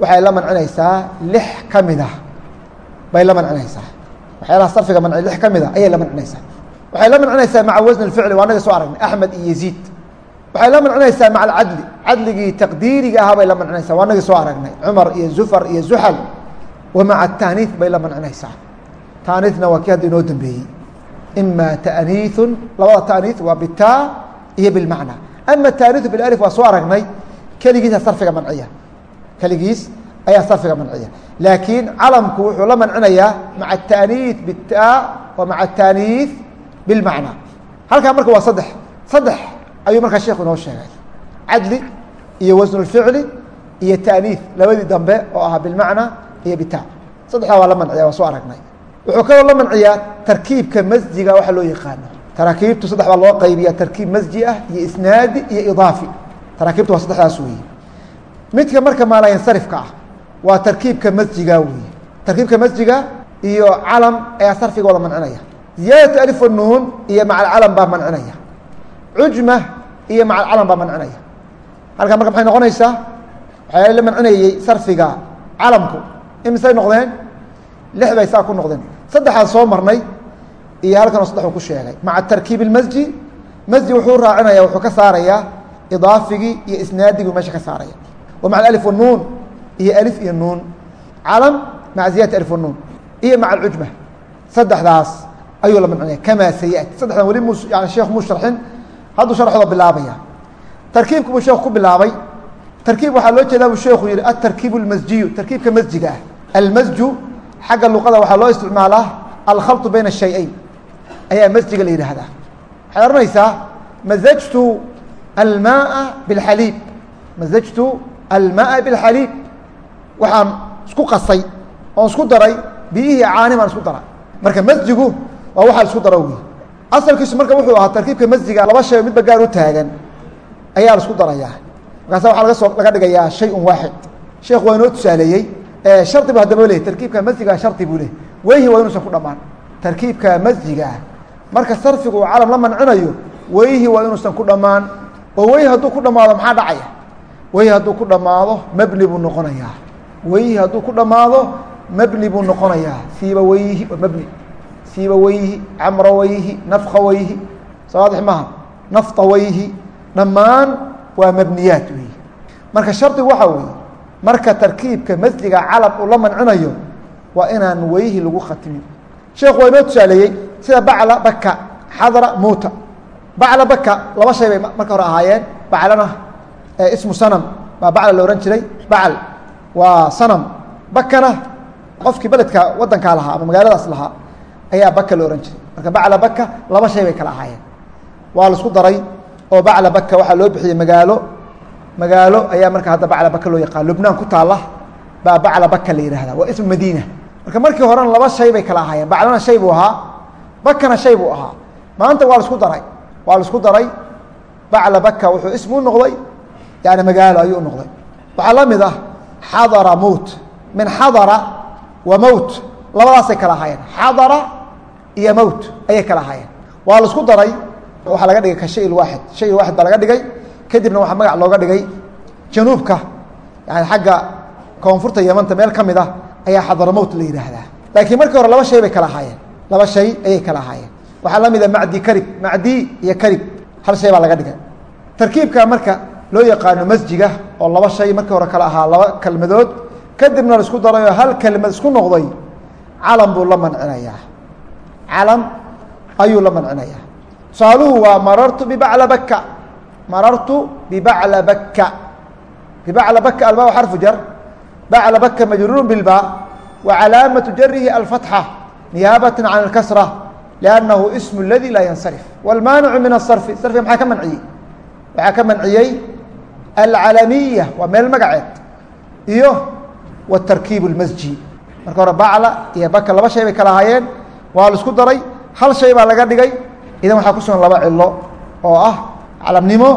Waxay la mancinaysaa lix ka mid ah. Bay la mancinaysaa. Waxyaalaha sarfiga manci lix ka mid a ayay la mancinaysaa. Waxay la mancinaysaa maca wasn اficli waa naga soo aragnay axmed iyo yaziid waxay la mancinaysaa maca alcadli cadligii taqdiiriga ahaa bay la mancinaysaa waa nagii soo aragnay. Cumar iyo zufar iyo zuxal wa maca bay la mancinaysaa taaniidna waa kii hadda inoo dambeeyey. Ima taaniiun labada taaniid waa bitaa iyo bilmacna ama taaniiu bilif waa soo aragnay keligiisa sarfiga manciya. Keligiis ayaa sarfiga manciya. Laakiin calamku wuxuu la mancinayaa maca taaniid bitaa wa maca taaniid halkaa marka waa saddex. Saddex ayuu markaa sheekhu inoo sheegay. Cadli iyo wasn اficli iyo taaniiث labadii dambe oo ahaa bilmacna iyo bita saddexdaa waa la manciya waa soo aragnay. Wuxuu kaloo la manciyaa tarkiibka masjiga waxa loo yaqaano. Taraakiibtu saddex baa loo qaybiya tarkiib masji ah iyo isnaadi iyo idaafi. Taraakiibtu waa saddexdaas weeye. Midka marka maalayansarifka ah waa tarkiibka masjiga weeye. Tarkiibka masjiga iyo calam ayaa sarfiga wada mancinaya. Ziyaadatu alif nuun iyo maca baa mancinaya. Cujma iyo maca calam baa mancinaya. Halkaa marka maxay noqonaysaa? Waxyaala la mancinayey sarfiga calamku. Imisay noqdeen? Lix bay saa ku noqdeen. Saddexaan soo marnay iyo halkanoo saddexuu ku sheegay. Maca tarkiib اmasji masji wuxuu raacinaya wuxuu ka saarayaa idaafigii iyo isnaadigii meesha ka saaraya. Wa maca alif nuun iyo alif iyo nuun. Calam maca ziyadati alif nuun iyo maca alcujma saddexdaas ayuu la mancinaya kamaa sayati saddexdan weli mu yani sheekh muu sharxin hadduu sharxooda bilaabaya tarkiibka buu sheekhu ku bilaabay tarkiib waxaa loo jeedaa buu sheekhu yihi atarkiib اlmasjiyu tarkiibka masjiga ah almasju xagga luqada waxaa loo isticmaalaa alkhalطu bayna الshay-ayn ayaa masjiga la yidhaahdaa waxaad ohanaysaa mazajtu almaaa biاlxaliib mazajtu almaaa biاlxaliib waxaan isku qasay oon isku daray biyihii caani baan isku daray marka masjigu waa waxaa isku daro wy asalkiisu marka wuxuu ahaa tarkiibka masjiga laba shay midba gaar u taagan ayaa la isku darayaa. Markaasa waxaa laga soo laga dhigayaa shay un waaxid. Sheekhu waa inoo tusaaleeyey shardi bu haddaba lehy tarkiibka masjiga shardi buu leh weyhi waa inuusan ku dhamaan. Tarkiibka masjigaa marka sarfigu uu calam la mancinayo weyhi waa inuusan ku dhammaan oo weyhi hadduu ku dhammaado maxaa dhacaya? Weyhi hadduu ku dhammaado mebni buu noqonayaa. Weyhi hadduu ku dhammaado mebni buu noqonayaa. Siiba weyhi mebni siiba weyhi camra weyhi nafka weyhi sawaadix maaha nafta weyhi dhammaan waa mebniyaat weyi marka shardigu waxaa weeye marka tarkiibka masjiga calam uu la mancinayo waa inaan weyhi lagu khatimin. Sheekhu waa inoo tusaaleeyey sida bacla baka xadra muuta. Bacla baka laba shay bay marka hore ahaayeen baclana ismu sanam baa bacla la ohan jiray bacal waa sanam. Bakana qofkii beledka wadankaa lahaa ama magaaladaas lahaa ayaa baka la ohan jiray. Marka bacla baka laba shay bay kala ahaayeen. Waa la isku daray oo bacla baka waxaa loo bixiyey magaalo. Magaalo ayaa marka hadda bacla baka loo yaqaan. Lubnaan ku taala baa bacla baka la yihahda waa ismu madiina. Marka markii horena laba shay bay kala ahaayeen. Baclana shay buu ahaa. Bakana shay buu ahaa. Maanta waa la isku daray. Waa la isku daray. Bacla baka wuxuu ismu u noqday. Yani magaalo ayuu u noqday. Waxaa la mid ah xadara mowt min xadara wa mowt labadaasay kala ahaayeen. Xadara iyo mowt ayay kala ahaayeen waa la isku daray waxaa laga dhigay ka shay waaxid. Shay waaxid baa laga dhigay kadibna waxaa magac looga dhigay januubka. Yani xagga koonfurta yamanta meel ka mid ah ayaa xadaramowt la yidhaahdaa. Laakiin markii hore laba shay bay kala ahaayeen laba shay ayay kala ahaayeen waxaa la mida macdi karib macdi iyo karib. Hal shay baa laga dhigay. Tarkiibka marka loo yaqaano masjiga oo laba shay markii hore kala ahaa laba kelmadood kadibna la isku darayoo hal kelimad isku noqday calam buu la mancinayaa calam ayuu la mancinayaa tusaaluhu waa marartu bibacla baka marartu bibacla baka bibacla baka alba xarfu jar bacla baka majruur bilba wa calaamatu jarihi alfatxa niyaabata can اlkasra liannahu ismu اladi laa yansarif wاlmaanicu min asarfi sarfiga maxaa ka manciyey waxaa ka manciyey alcalamiya waa meel magaceed iyo wtarkiib اlmasji marka hore bacla iyo baka laba shay bay kala ahaayeen waa la isku daray hal shay baa laga dhigay. Idan waxaa ku sugan laba cilo oo ah calamnimo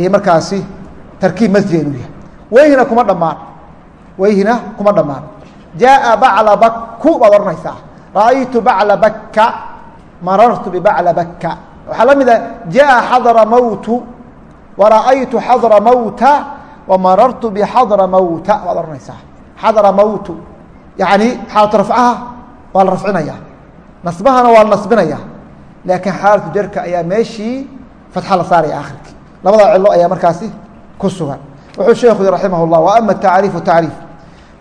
iyo markaasi tarkiib masji inuu yahay. Weyhina kuma dhammaan. Weyhina kuma dhammaan. Jaءa bacla baku baad ohanaysaa ra'aytu bacla baka marartu bibacla baka waxaa la mid ah jaءa xadra mowtu wara'aytu xadra mowta wamarartu bxadra mowta baad ohanaysaa xadra mowtu yani xaalatu rafcaha waa la rafcinaya nasbahana waa la nasbinaya laakiin xaalatu jarka ayaa meeshii fatxa la saaraya akhirkii labadaa cilo ayaa markaasi ku sugan wuxuu sheekhu yhi raximah اllah wa ama tacriifu tacriif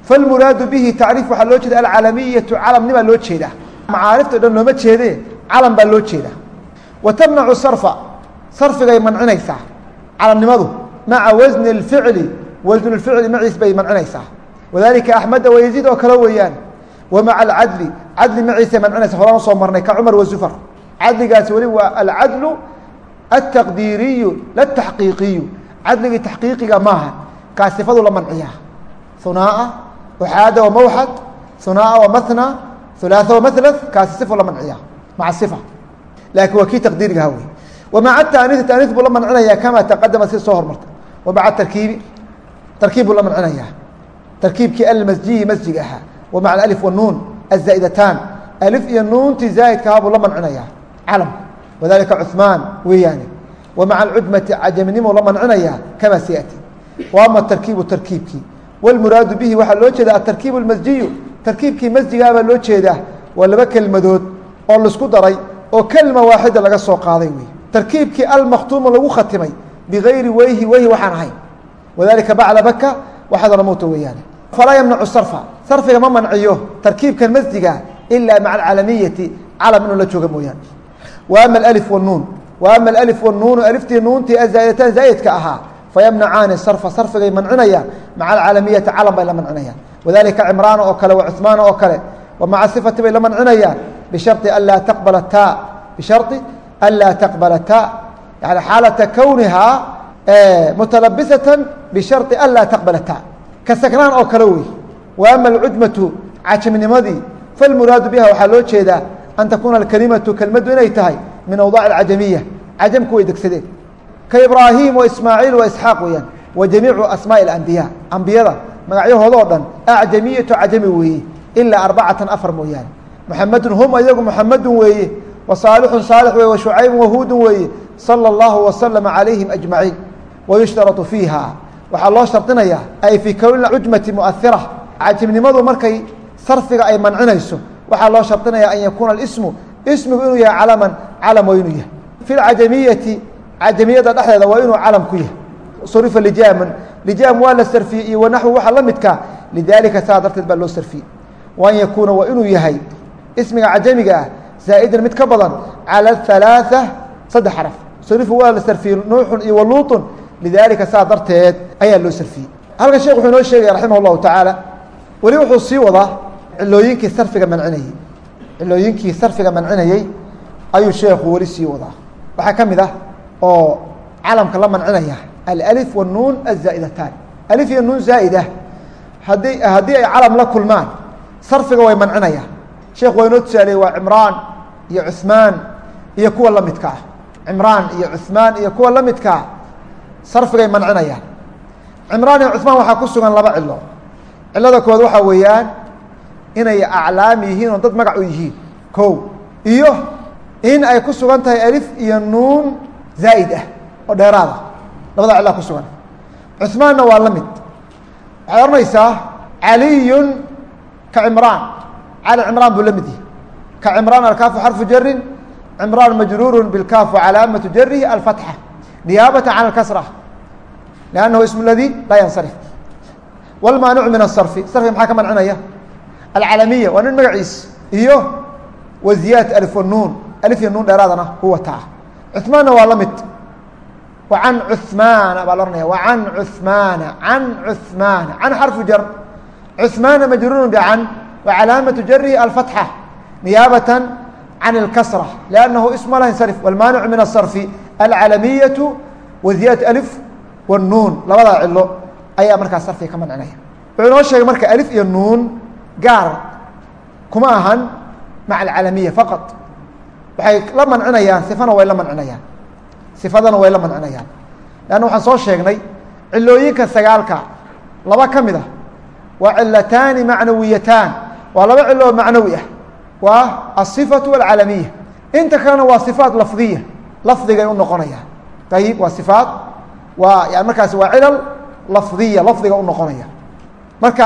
falmuraadu bihi tacriif waxaa loo jeeda alcalamiyatu calamnimaa loo jeedaa macaarifta o dhan looma jeedee calam baa loo jeeda wa tamnacu sarfa sarfigay mancinaysaa calamnimadu maca wasni اlficli wasn اlficli maciis bay mancinaysaa wadalika axmeda wayaziid oo kale weeyaan wa maca alcadli cadli maciisay mancinaysa horaan u soo marnay ka cumar wazufar cadligaasi weli waa alcadlu altaqdiiriyu lataxqiiqiyu cadligii taxqiiqiga maaha kaa sifadu la manciyaa hunaa'a waxaada wa mawxad hunaa'a wa mahna hulaatha wa mahlath kaasi sifu la manciyaa maca sifa laakiin waa kii taqdiirigaha wey wa maca taaniisi taaniis buu la mancinayaa kama taqadama si soo hormartay wa maca tarkiibi tarkiib buu la mancinayaa tarkiibkii almasjiyi masjiga ahaa azaa'idataan alif iyo nuuntii zaa'idkahaa buu la mancinayaa calamka wadalika cuثmaan weeyaane wa maca alcudmati cajaminimo la mancinayaa kama sayati wa ama tarkiibu tarkiibkii wاlmuraadu bihi waxaa loo jeeda atarkiib اmasjiyu tarkiibkii masjigaabaa loo jeedaa waa laba kelmadood oo laisku daray oo kelma waaxida laga soo qaaday wey tarkiibkii almakhtuumu lagu khatimay bigayri weyhi weyhi waxaan ahayn wadalika bacla baka waxadana mowta weeyaane falaa yamnacu sarfa. Sarfiga ma manciyo tarkiibkan masjiga ilaa maca alcalamiyati calam inuu la jooga mooyaane. Wa ama alif wanuun wa ama alif wanuunu aliftii nuuntii azaa'idataan zaa'idka ahaa. Fayamnacaani sarfa sarfigay mancinayaan. Maca alcalamiyati calam bay la mancinayaan. Wadalika cimraana oo kale wa oo kale. Wa sifati bay la mancinayaan. Bishari anlaa taqbala ta bishari anlaa taqbala ta yani xaalata kownihaa mutalabisatan bishari anlaa taqbala ta ka saknaan oo kale wey. Wa ama alcujmatu cajamnimadii falmuraadu biha waxaa loo jeedaa an takuuna alkelimatu kelmaddu inay tahay min awdaac alcajamiya cajamku way degsadeen. Ka ibraahim wa ismaaciil wa isxaaq weeyaan wa jamiicu asmaa'i alambiyaa ambiyada magacyahooda oo dhan acjamiyatu cajami weeye ilaa arbacatan afar mooyaane. Muxamedun hum ayagu muxamedun weeye wa saalixun saalix weye wa shucaybun wahuudun weeye sala اllahu wasalama calayhim ajmaciin wa yushtaratu fiiha waxaa loo shardinayaa ay fii kowni cujmati muahira cajamnimadu markay sarfiga ay mancinayso waxaa loo shardinayaa an yakuuna ismu ismigu inuu yahay calaman calam waa inuu yahay. Fi lcajamiyati cajamiyadda dhexdeeda waa inuu calam ku yahay. Surifa lijaaman lijaam waa la sarfiyey iyo wanaxwi waxa la midka. Lidaalika saa darteed baa loo sarfiyey. Wa an yakuuna waa inuu yahay ismiga cajamiga ah zaa'idan mid ka badan cala halaaثa saddex xaraf. Surifu waa la sarfiyey nuuxun iyo waluutun lidaalika saa darteed ayaa loo sarfiyey halkan sheekh wuxuu inoo sheegaya raximah اllahu tacaala weli wuxuu sii wadaa cilooyinkii sarfiga mancinayey cilooyinkii sarfiga mancinayey ayuu sheekhu weli sii wadaa waxaa ka mid ah oo calamka la mancinaya alأlif wالnuun الzaa'idatan alif iyo nuun zaa'ida haddii haddii ay calam la kulmaan sarfiga way mancinayaan sheekh waa inoo tusaaleyey waa cimraan iyo cuثmaan iyo kuwa la midka ah cimraan iyo cuثmaan iyo kuwa la midkaa sarfigay mancinayaan. Cimraan iyo cuثmaan waxaa ku sugan laba cilo cilada koowaad waxaa weeyaan inay aclaam yihiin oo dad magac u yihiin. Ko iyo in ay ku sugan tahay alif iyo nuun zaa'id ah oo dheeraada labada cilaa ku sugan. Cuثmaanna waa la mid. Waxaad ohanaysaa caliyun ka cimraan. Cali cimraan buu la mid yahi ka cimraan alkaafu xarfu jarin cimraan majruuru bilkaaf calaamatu jarihi alfatxa. Niyaabata can alkasra liannahu ismu ladii laa yansarif wاlmaanicu min الsarfi sarfiga maxaa ka mancinaya alcalamiya waa nin magaciis iyo wa ziyaadة alif wanuun alif iyo nuun dheeraadana ku wataa cuثmaanna waa la mid wa can cuثmaana baa la ohanaya wa can cuثmaana can cuثmaana can xarfu jar cuثmaana majruur bcan wa calaamaةu jarihi alfatxa niyaabaة can اlkasra لأnnahu isma la nsarif wاlmaanicu min الsarfi alcalamiyaة wa ziyaadaة alif wالnuun labadaa cilo ayaa markaa sarfiga ka mancinaya wuxuu inoo sheegay marka alif iyo nuun gaar kuma ahan maca alcalamiya faqad waxay la mancinayaan sifana way la mancinayaan sifadana way la mancinayaan leanna waxaan soo sheegnay cilooyinka sagaalka laba ka mid ah waa cilataani macnawiyataan waa laba cilo oo macnawi ah waa aلصifaةu alcalamiya inta kalena waa صifaat lafdiya lafdigay u noqonayaan ayib waa sifaat waa yani markaasi waa cilal lafdiya lafdiga u noqonaya. Marka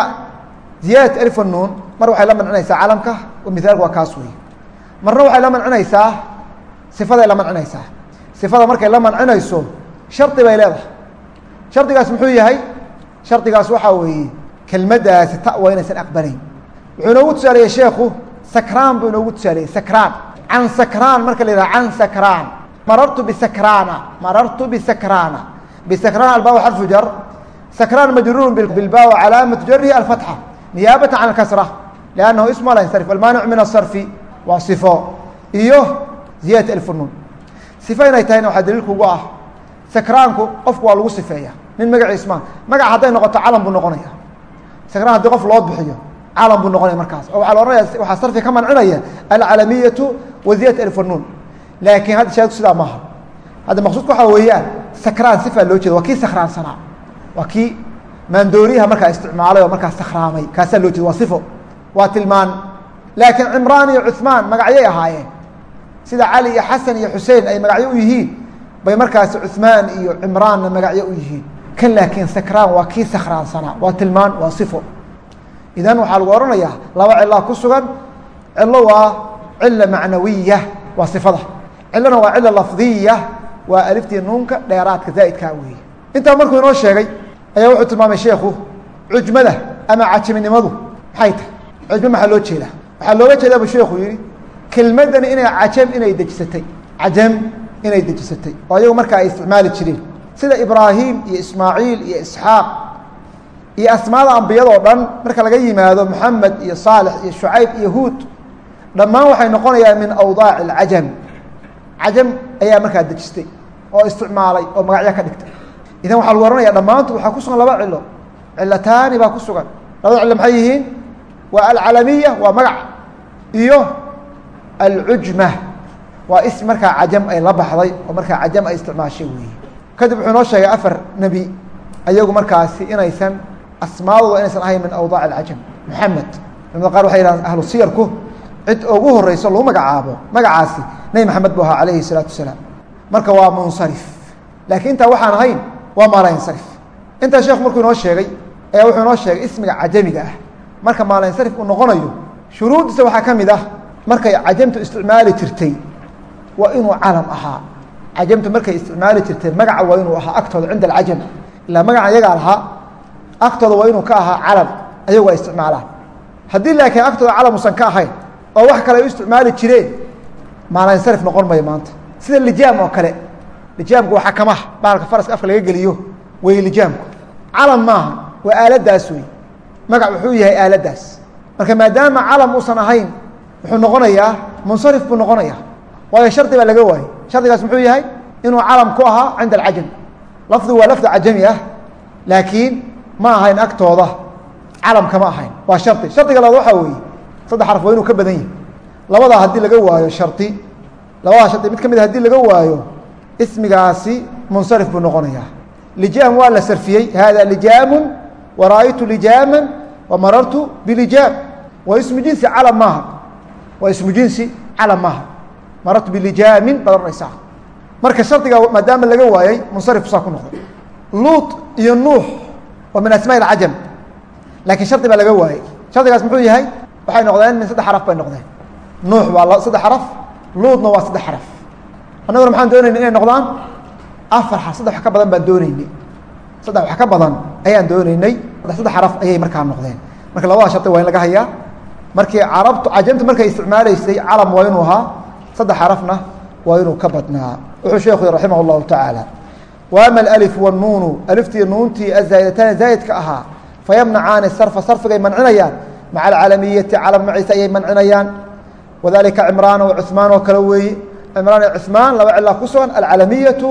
ziyaadat alif nuun mar waxay la mancinaysaa calamka mithaalku waa kaas wey marna waxay la mancinaysaa sifaday la mancinaysaa. Sifada markay la mancinayso shardi bay leedahay. Shardigaas muxuu yahay? Shardigaas waxaa weeye kelmaddaasi ta waa inaysan aqbalayn. Wuxuu inoogu tusaaleeyey sheekhu sakraan buu inoogu tusaaleeyey sakraan. Can sakraan marka la yidhaha can sakraan. Marartu bisakraana marartu bisakraana alba xarfu jar sakraan majruurun bilba calaamatu jarihi alfatxa niyaabata can alkasra liannahu isma la yansarif almaanicu min asarfi waa sifo iyo ziyadat alfunuun sifo inay tahayna waxaa daliilkugu ah sakraanku qofku waa lagu sifeeya nin magaciis ma magac hadday noqoto calam buu noqonaya sakraan haddii qof loo bixiyo calam buu noqonaya markaas oo waxaa la ohanaya waxaa sarfi ka mancinaya alcalamiyatu wa ziyadat alfunuun laakiin hadda sheegtu sidaa maaha hadda maqsuudka waxaa weeyaan sakraan sifaa loo jeeda waa kii sakraansanaa waa kii maandooriyaha markaa isticmaalay oo markaa sakraamay kaasaa loo jeeda waa sifo waa tilmaan. Laakiin cimraan iyo cuثmaan magacyay ahaayeen. Sida cali iyo xasan iyo xusein ay magacyo u yihiin bay markaasi cuثmaan iyo cimraanna magacyo u yihiin. Kan laakiin sakraan waa kii sakraansanaa waa tilmaan waa sifo. Idan waxaa lagu ohanayaa laba cilaa ku sugan cilo waa cila macnawiya waa sifada. Cilona waa cila lafdiya waa aliftii nuunka dheeraadka zaa'idkaa weeye. Intaa markuu inoo sheegay ayaa wuxuu tilmaamay sheekhu cujmada ama cajaminimadu maxay tahay? Cujmo maxaa loo jeedaa? Waxaa looga jeedaa buu sheekhu yihi kelmadani inay cajam inay dejisatay cajam inay dejisatay oo ayagu markaa ay isticmaali jireen. Sida ibraahim iyo ismaaciil iyo isxaaq iyo asmaada ambiyadoo dhan marka laga yimaado moxamed iyo saalex iyo shucayb iyo huud dhammaan waxay noqonayaan min awdaaci alcajam cajam ayaa markaa dejistay oo isticmaalay oo magacyo ka dhigtay. Idan waxaa lagu ohanaya dhammaantu waxaa ku sugan laba cilo cilataani baa ku sugan. Labada cilo maxay yihiin? Waa alcalamiya waa magac. Iyo alcujma. Waa ism markaa cajam ay la baxday oo markaa cajam ay isticmaashay weeye kadib wuxuu noo sheegay afar nebi ayagu markaasi inaysan asmaadooda inaysan ahayn min awdaac alcajam. Moxamed culamada qaar waxay yidhahdaan ahlu siyarku cid ugu horeyso lagu magacaabo magacaasi nebi maxamed buu ahaa calayhi salaatu wasalaam marka waa munsarif. Laakiin intaa waxaan ahayn waa maalayinsarif intaa sheekhu markuu inoo sheegay ayaa wuxuu inoo sheegay ismiga cajamiga ah. Marka maalayinsarif uu noqonayo shuruuddiisa waxaa ka mid ah markay cajamtu isticmaali jirtay waa inuu calam ahaa. Cajamtu markay isticmaali jirtay magaca waa inuu ahaa agtooda cinda alcajam. Ilaa magaca iyagaa lahaa agtooda waa inuu ka ahaa calam ayagu ay isticmaalaan. Haddii laakiin agtooda calam usan ka ahayn oo wax kale ay u isticmaali jireen maalayinsarif noqon mayo maanta. Sida lijaam oo kale lijaamku waa xakamaha. Baalka faraska afka laga geliyo wey lijaamku. Calam maaha waa aaladdaas wey magac wuxuu yahay aaladdaas marka maadaama calam uusan ahayn wuxuu noqonayaa munsarif buu noqonayaa. Waayo shardi baa laga waayey shardigaas muxuu yahay? Inuu calam ku ahaa cinda alcajam lafdigu waa lafdi cajami ah laakiin ma ahayn agtooda. Calam kama ahayn. Waa shardi. Shardiga labaad waxaa weeye saddex xarf waa inuu ka badan yahay. Labadaa haddii laga waayo shardi labadaa shardi mid ka mid a haddii laga waayo ismigaasi munsarif buu noqonayaa. Lijaam waa la sarfiyey hada lijaamu wara-aytu lijaama wamarartu bilijaam. Waa ismu jinsi calam maaha. Waa ismu jinsi calam maaha. Marartu bilijaamin baad marka shardiga maadaama laga waayey munsarif saa ku noqday. Luut iyo nuux waa min asmaa ilcajam laakiin shardi baa laga waayey shardigaas muxuu yahay waxay noqdeen min saddex xaraf bay noqdeen. Nuux waa saddex xaraf luutna waa saddex xaraf. Annaguna maxaan doonayna inay noqdaan? Afar xarf saddex wax ka badan baan doonaynay saddex wax ka badan ayaan doonaynay saddex xaraf ayay markaa noqdeen. Marka labada shardi waa in laga hayaa. Markii carabtu cajamtu markay isticmaalaysay calam waa inuu ahaa saddex xarafna waa inuu ka badnaa. Wuxuu sheekhu yhi raximah اllahu tacaala wa ama alif aliftii nuuntii azaa'idataani zaa'idka ahaa fayamnacaani sarfa sarfigay mancinayaan maca alcalamiyati calam maciisa ayay mancinayaan wadalika cimraan wa cuثmaan oo kale weeye cimraan iyo cuثmaan laba cilaa ku sugan alcalamiyatu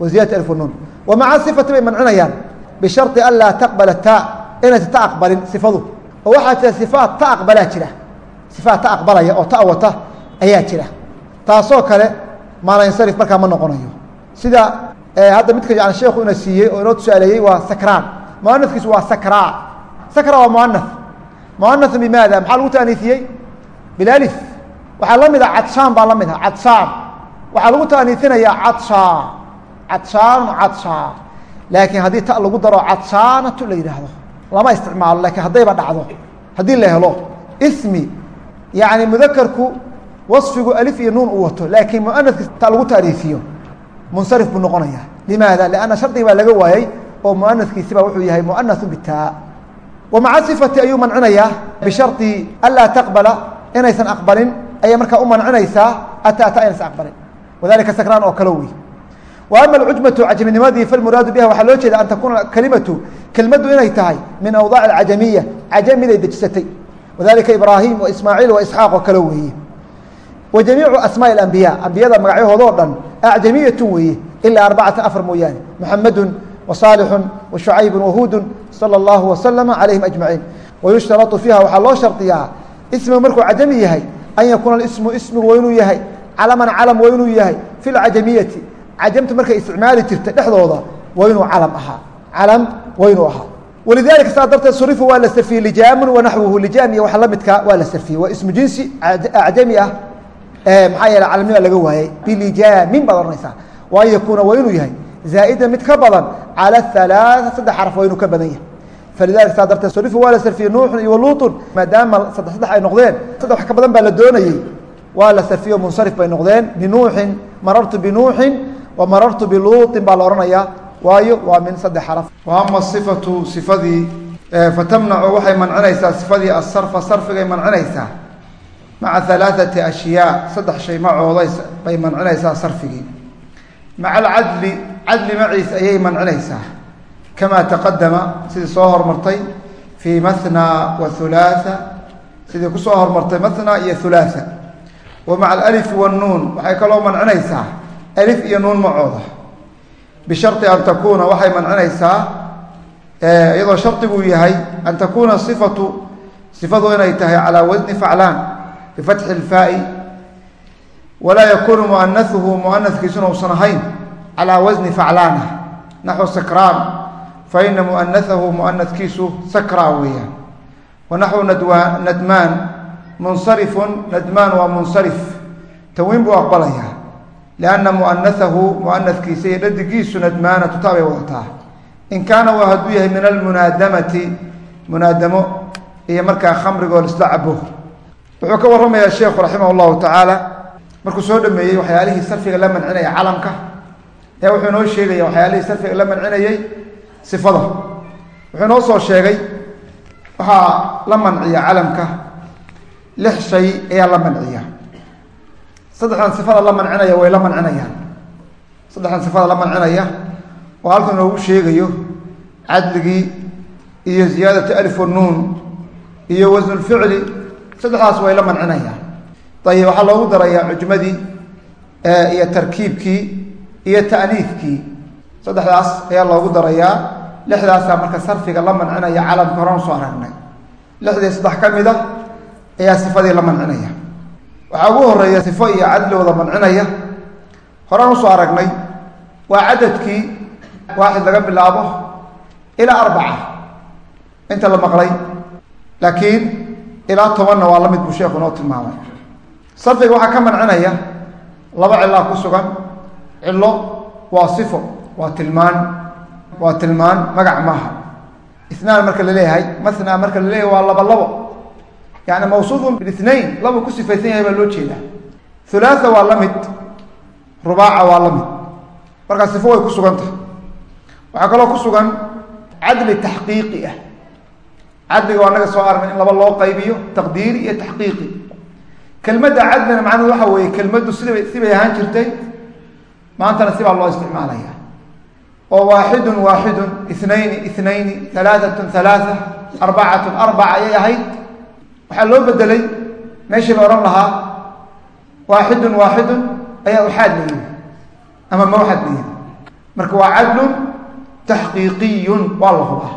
wa ziyadati alif wanuun wa maca sifati bay mancinayaan bisharطi an laa taqbala ta inaysan ta aqbalin sifadu oo waxaa jira sifaat ta aqbalaa jira sifaat ta aqbalaya oo ta wata ayaa jira taasoo kale maalansarif markaa ma noqonayo sida hadda midka yani sheekhu ina siiyey oo inoo tusaaleeyey waa sakraan muanafkiisu waa sakraa sakra waa muanaf muanafun bimaada maxaa lagu taaniifiyey bilalif waxaa la mid a cadshaan baa la mid ah cadshaan waxaa lagu taaniifinayaa cadshaa cadshaan cadshaa laakiin haddii ta lagu daro cadshaanatu la yidhaahdo. Lama isticmaalo lakiin haddayba dhacdo. Haddii la helo ismi yani mudakarku waصfigu alif iyo nuun uu wato laakiin muanafki ta lagu taariifiyo munsarif buu noqonaya limaada? Lanna shardig baa laga waayey oo muanafkiisiba wuxuu yahay muanaثu bitaa maca sifati ayuu mancinayaa bishari anlaa taqbala inaysan aqbalin ayay markaa u mancinaysaa ataa ta inaysan aqbalin wadalika sakraan oo kale wey wa ama alcujmatu cajaminimadii falmuraadu waxaa loo jeeda an takuuna kalimatu kelmaddu inay tahay min awdaac acajamiya cajamiday dejisatay wadalika ibraahim wa ismaaciil oo kale weeye wa jamiicu asmaaءi اambiya ambiyada dhan acjamiyatu weeye ilaa arbacata afar mooyaane muxamadu وصالح وشعayب وhud slى الlaه وsلم عalayهim أجمaعيin ويuشhtarط فيiha waxaa loo sharطiyaa ismigu markuu cajami yahay an yakuuna ismu ismigu waa inuu yahay calman calam waa inuu yahay fi اcajamiyati cajamtu markay isticmaali jirta dhexdooda waa inuu calam ahaa calam waa inuu ahaa walidalika saa darteed surifu waa la sarfiyey lijaamu wanaxwuhu lijaam iyo waxa la midkaa waa la sarfiyey waa ismu jinsi acjami ah maxaa yeele calamnima laga waayey bilijaamin baad ohanaysaa wa an yakuuna waa inuu yahay zaa'ida mid ka badan calى ثalaaثa saddex xarf waa inuu ka badan yahay falidalika saa darteed surifu waa la sarfiyey nuuxun iyo luutun maadaama saddex saddex ay noqdeen saddex wax ka badan baa la doonayey waa la sarfiyo munsarif bay noqdeen binuuxin marartu binuuxin wa marartu biluuطin baa la odhanayaa waayo waa min saddex xaraf wa ama صifatu sifadii fatamnacu waxay mancinaysaa sifadii asarfa sarfigay mancinaysaa maca ثalaaثati ashyaa saddex shay macooda bay mancinaysaa sarfigii maca alcadli cadli maciis ayay mancinaysaa. Kamaa taqadama sidii soo hormartay fii mahna wa hulaatha sidii ku soo hormartay mahna iyo hulaatha wa maca alif wanuun waxay kaloo mancinaysaa. Alif iyo nuun macooda bishari an takuuna waxay mancinaysaa iyadoo shardiguu yahay an takuuna sifatu sifadu inay tahay calaa wasni faclaan bifatxi اlfaa'i walaa yakuunu muanahuhu muanakiisuna usan ahayn calaa wasni faclaana naxو sakraan faina muanahahu muanadkiisu sakraa weeyaan. Wa naxwu nadmaan munsarifu nadmaan waa munsarif. Tanwiin buu aqbalayaa. Lianna muanahahu muanadkiisa iyo dhadigiisu nadmaana tutaabay wadataa. In kaana waa hadduu yahay min almunaadamati munaadamo iyo markaa khamrigoo lisla cabo wuxuu ka warramayaa sheekhu raximah اllahu tacaala markuu soo dhameeyey waxyaalihii sarfiga la mancinaya calamka ee wuxuu inoo sheegaya waxyaalihii sarfiga la mancinayey sifada. Wuxuu inoo soo sheegay waxaa la manciya calamka. Lix shay ayaa la manciya. Saddexdan sifada la mancinaya way la mancinayaan. Saddexdan sifada la mancinaya oo halkan inoogu sheegayo cadligii iyo ziyaadatu alif wanuun iyo wasnulficli saddexdaas way la mancinayaan. Ayib waxaa loogu darayaa cujmadii iyo tarkiibkii iyo ta'niifkii. Saddexdaas ayaa loogu darayaa lixdaasaa marka sarfiga la mancinaya calamka horaan u soo aragnay. Lixdii saddex ka mid a ayaa sifadii la mancinaya. Waxaa ugu horreeya sifo iyo cadli wada mancinaya horaan u soo aragnay waa cadadkii waaxid laga bilaabo ilaa arbaca. Inta la maqlay laakiin ilaa tobanna waa la mid buu sheekhu inoo tilmaamay. Sarfiga waxaa ka mancinaya laba cilaa ku sugan cilo waa sifo waa tilmaan waa tilmaan magac maaha. Itnaan marka la leeyahay mathnaa marka la leeyahay waa laba labo. Yani mawsuufun biithnain laba ku sifaysan yahay baa loo jeedaa. Hulaatha waa la mid rubaaca waa la mid. Markaa sifo way ku sugan tahay. Waxaa kaloo ku sugan cadli taxqiiqi ah. Cadliga waa naga soo arnay in laba loo qaybiyo taqdiiri iyo taxqiiqi. Kelmadda cadlina macnuhu waxa weeye kelmaddu sibay sibay ahaan jirtay maantana sibaa loo isticmaalaya. oo waaxidun waaxidun ithnayni ithnayni halaaatun halaaa arbacatun arbaca ayay ahayd. Waxaa loo bedelay meeshii la odhan lahaa waaxidun waaxidun ayaa uxaad la yidhi ama mawxad la yidhi marka waa cadlun taxqiiqiyun waa la hubaa.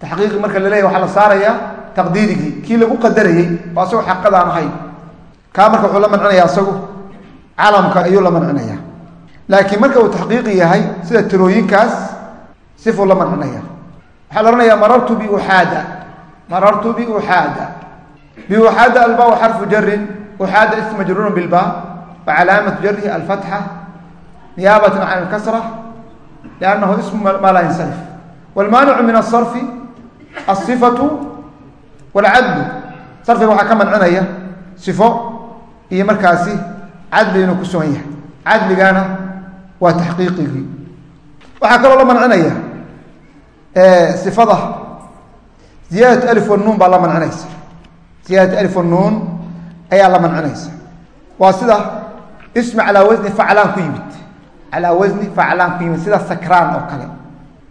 Taxqiiqi marka la leeyahy waxaa la saarayaa taqdiirigii. Kii lagu qadarayey oo asagoo xaqadaan ahayn kaa marka wuxuu la mancinaya asagu. Calamka ayuu la mancinaya laakiin marka uu taxqiiqi yahay sida tirooyinkaas sifuu la mancinaya waxaa la ohanayaa marartu biuxaada marartu biuxaada biuxaada albaa xarfu jarin uxaada ism majruurun bilba wa calaamatu jarihi alfatxa niyaabatan can alkasra liannahu ismu maa yansarif wlmaanicu min asarfi asifatu walcadlu sarfiga waxaa ka mancinaya sifo iyo markaasi cadli inuu ku sugan yahay. Cadligana waa taxqiiqigii waxaa kaloo la mancinaya sifada. Ziyaadat alif wanuun baa la mancinaysa. Ziyaadat alif wanuun ayaa la mancinaysa. Waa sida ismi calaa wasni faclaan ku yimid. Calaa wasni faclaan ku yimid sida sakraan oo kale.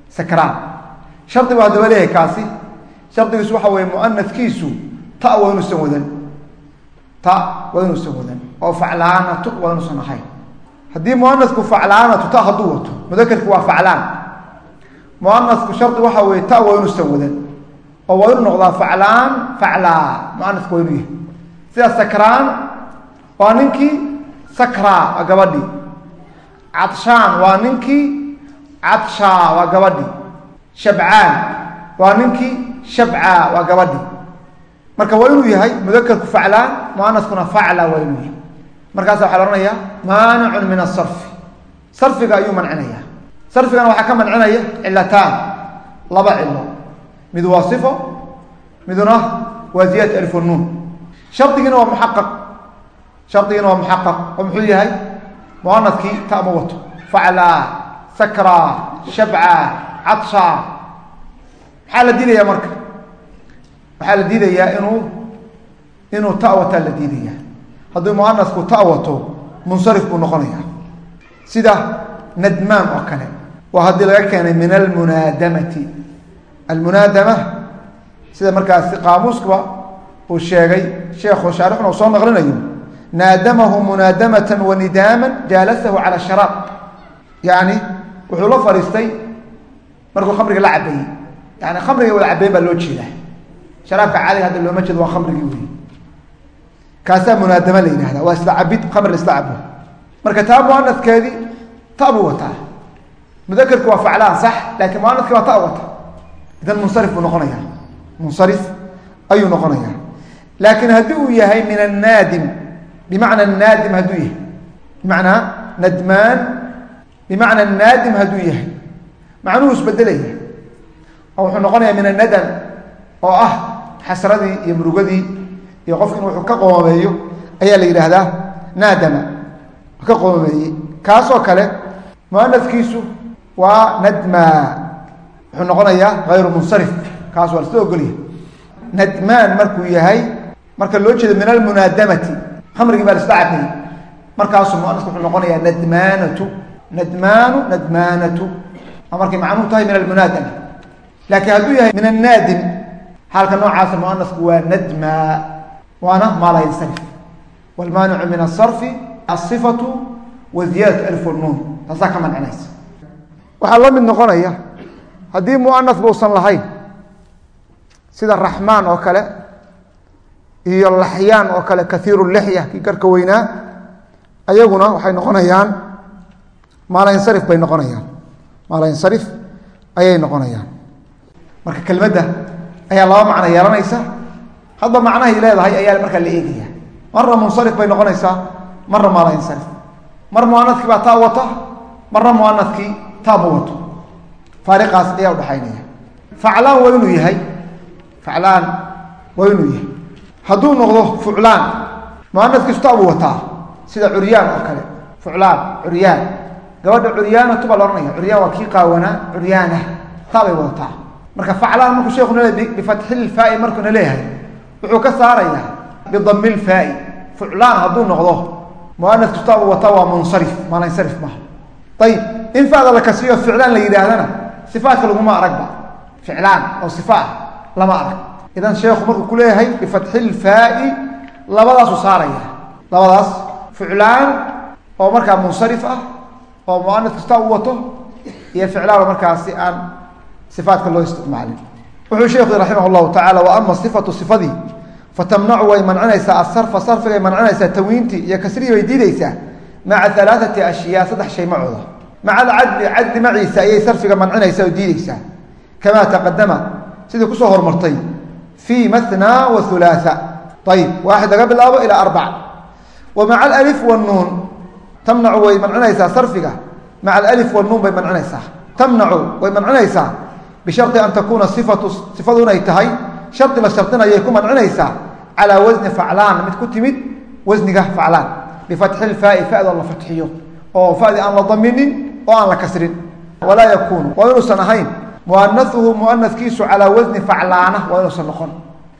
Sakraan. Shardigu haddaba leeyahay kaasi. Shardigiisu waxa weeye muanadkiisu ta waa inuusan wadan. Ta waa inuusan wadan. Oo faclaanatu waa inuusan ahayn haddii muanasku faclaanatu ta hadduu wato. Mudakerku waa faclaan. Muanasku shardi waxa weeye ta waa inuusan wadan oo waa inuu noqdaa faclaan faclaa. Muanasku waa inuu yahay. Sida sakraan waa ninkii sakraa waa gabadhii cadshaan waa ninkii cadshaa waa gabadhii shabcaan waa ninkii shabcaa waa gabadhii marka waa inuu yahay mudakerku faclaan muanaskuna facla waa inuu yahay markaasa waxaa la ohanayaa maanicun min asarfi sarfiga ayuu mancinaya. Sarfigana waxaa ka mancinaya cilataan laba cilo mid waa sifo miduna waa ziyaadat alif wanuun shardigiina waa muxaqaq. Shardigiina waa muxaqaq. Oo muxuu yahay? Muanadkii ta ma wato faclaa sakraa shabcaa cadshaa maxaa la diidayaa marka? Waxaa la diidayaa inuu inuu ta wataa la diidaya haddii muanasku ta wato munsarif buu noqonaya sida nadmaan oo kale. Waa haddii laga keenay min almunaadamati almunaadama sida markaasi qaamuuskuba uu sheegay sheekhu shaarixuna uu soo naqlinayo naadamahu munaadamatan wa nidaaman jaalasahu cala sharaab. Yani wuxuu la fadhiistay markuu khamriga la cabeeyey yani khamriga wada cabeyn baa loo jeedaa. Sharaabka caadiga hadda looma jeedo waa khamrigii wey kaasaa munaadama la yidhahda waa isla cabid khamr isla cabo. Marka taa muanaskeedii ta buu wataa. Mudakerku waa faclaan sax laakiin muanaskii waa ta wata idan munsarif buu noqonaya munsarif ayuu noqonaya laakiin haddii uu yahay min annaadim bimacna naadim hadduu yahay. Bimacnaa nadmaan bimacna naadim hadduu yahay. Macnuhu isbedelaya oo wuxuu noqonaya min annadam oo ah xasradii iyo murugadii iyo qofki in wuxuu ka qoomameeyo ayaa la yidhaahdaa naadama. Ka qoomameeyey kaasoo kale muanaskiisu waa nadma. Wuxuu noqonayaa hayru munsarif. Kaas waa lasla ogolyahay. Nadmaan markuu yahay marka loo jeedo min almunaadamati khamrigii baa lasla cabay markaasuu muanasku wuxuu noqonayaa nadmaanatu. Nadmaanu nadmaanatu. Markay macnuhu tahay min almunaadama laakiin hadduu yahay min annaadim xaalka noocaasa muanasku waa nadma waana maa laa yansarif wlmaanicu min asarfi asifatu wa ziyaadat alif wanuun taasaa ka mancinaysa waxaa la mid noqonaya haddii muanas buusan lahayn sida raxmaan oo kale iyo laxyaan oo kale kaiiru lixya kii garka weynaa ayaguna waxay noqonayaan maalansarif bay noqonayaan maalansarif ayay noqonayaan marka kelmadda ayaa laba macno yeelanaysa hadba macnahay leedahay ayaa markaa la eegaya. Marna munsarif bay noqonaysaa marna maalansarif mar muanadkii baa taa wata marna muanadkii taabu wato. Faariqaas ayaa udhaxaynaya faclaan waa inuu yahay faclaan waa inuu yahay. Hadduu noqdo fuclaan muanadkiisu taabuu wataa sida curyaan oo kale. Fuclaan curyaan. Gabadha curyaanatu baa la ohanaya curyaan waa kii qaawanaa curyaana taa bay wadataa. Marka faclaan markuu sheekhu na le bifatxilfaai markuuna leeyahay wuxuu ka saarayaa? Bidami lfaai fuclaan hadduu noqdo muanas kastaabu wataa waa munsarif. Maalansarif maaha ayib in fada la kasriyo ficlaan la yidhaahdana sifaatka laguma aragba ficlaan oo sifa ah lama arag. Idan sheekhu markuu ku leeyahay bifatxilfaai labadaasuu saaraya labadaas fuclaan oo markaa munsarif ah oo muanas kastaa u wato iyo ficlaan oo markaasi aan sifaatka loo isticmaalin wuxuu sheekhu raximah llahu tacala wa ama sifatu sifadii fatamnacu way mancinaysaa asarfa sarfigay mancinaysaa tawiintii iyo kasrihii bay diideysaa maca alaaati ashyaa saddex shay macooda. Maca alcadli cadli maciisa ayay sarfiga mancinaysaa oo diideysaa kamaa taqadama sidii ku soo hormartay fii mathnaa wa hulaatha ayib waaxid laga bilaabo ilaa arbac. Wa maca alif wanuun tamnacu way mancinaysaa sarfiga. Maca alif wanuun bay mancinaysaa. Tamnacu way mancinaysaa bishari an takuuna sifatu sifadu inay tahay shardi la shardinayay ku mancinaysaa calaa wasni faclaan mid ku timid wasniga faclaan. Bifatxi lfaai fadoo la fatxiyo oo fadi aan la daminin oo aan la kasrin. Walaa yakuunu waa inuusan ahayn. Muanahuhu muanaskiisu calaa wasni faclaana waa inuusan noqon.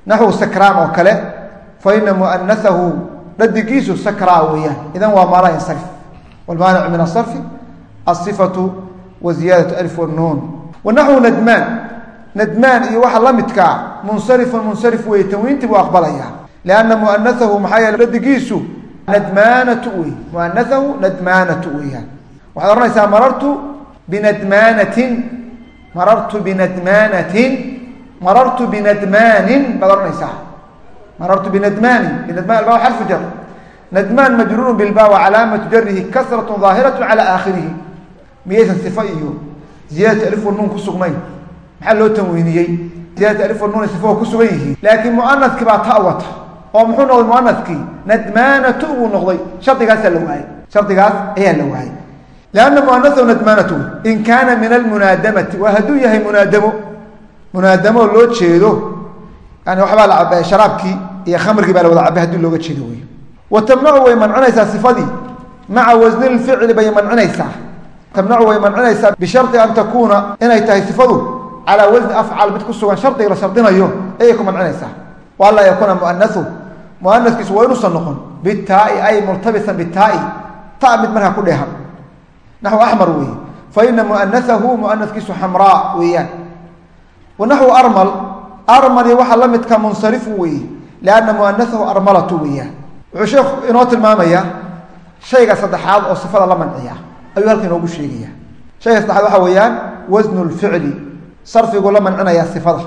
Naxwu sakraan oo kale fa ina muanahahu dhadigiisu sakraa weeyaan. Idan waa maala yansarif wlmaanicu min asarfi asifatu wa ziyaadatu alif wanuun wanaxwu nadmaan nadmaan iyo waxa la midkaa munsarifun munsarif weeye tanwiintii buu aqbalaya. Lianna muanahahu maxaa yeele dhadigiisu nadmaanatu wey muanahahu nadmaanatu weeyaan waxaad ohanaysaa marartu binadmaanatin marartu binadmaanatin marartu binadmaanin baad ohanaysaa marartu binadmaanin binadmaan alba xarfu jar. Nadmaan majruurun bilba wa calaamatu jarihi kasratu daahiratu cala aakhirihi. Miyaysan sifa iyo ziyaadatu alif wanuun ku sugnayn. Maxaa loo tanwiiniyey ziyaadatu alif wanuun sifo ku sugan yihiin. Laakiin muanadkii baa ta wata. Oo muxuu noqday muanadkii nadmaanatu buu noqday. Shardigaasaa la waayey shardigaas ayaa la waayey lianna muanahu nadmaanatu. In kaana min almunaadamati waa hadduu yahay munaadamo. Munaadamo loo jeedo. Yani waxbaa la cabay sharaabkii iyo khamrigii baa la wada cabay haddii looga jeedo bay mancinaysaa tamnacu way mancinaysaa bishari an takuuna inay tahay sifadu calaa wasni afcal mid ku sugan shardiga la shardinayo ayay ku mancinaysaa. Waanlaa yakuuna muanahu muanaskiisu waa inuusan noqon. Bitaai ay multabisan bitaai ta mid markaa ku dheehan. Naxwu axmar weeye. Fa ina muanahahu muanaskiisu xamraa weeyaan. Wa naxwu armal armali waxaa la midka munsarifu weeye lianna muanahahu armalatu weeyaan. Wuxuu sheekhu inoo tilmaamayaa oo sifada la manciya ayuu halka inoogu sheegaya. Shayga saddexaad waxaa weeyaan? Wasnu lficli sarfiguu la mancinaya sifada.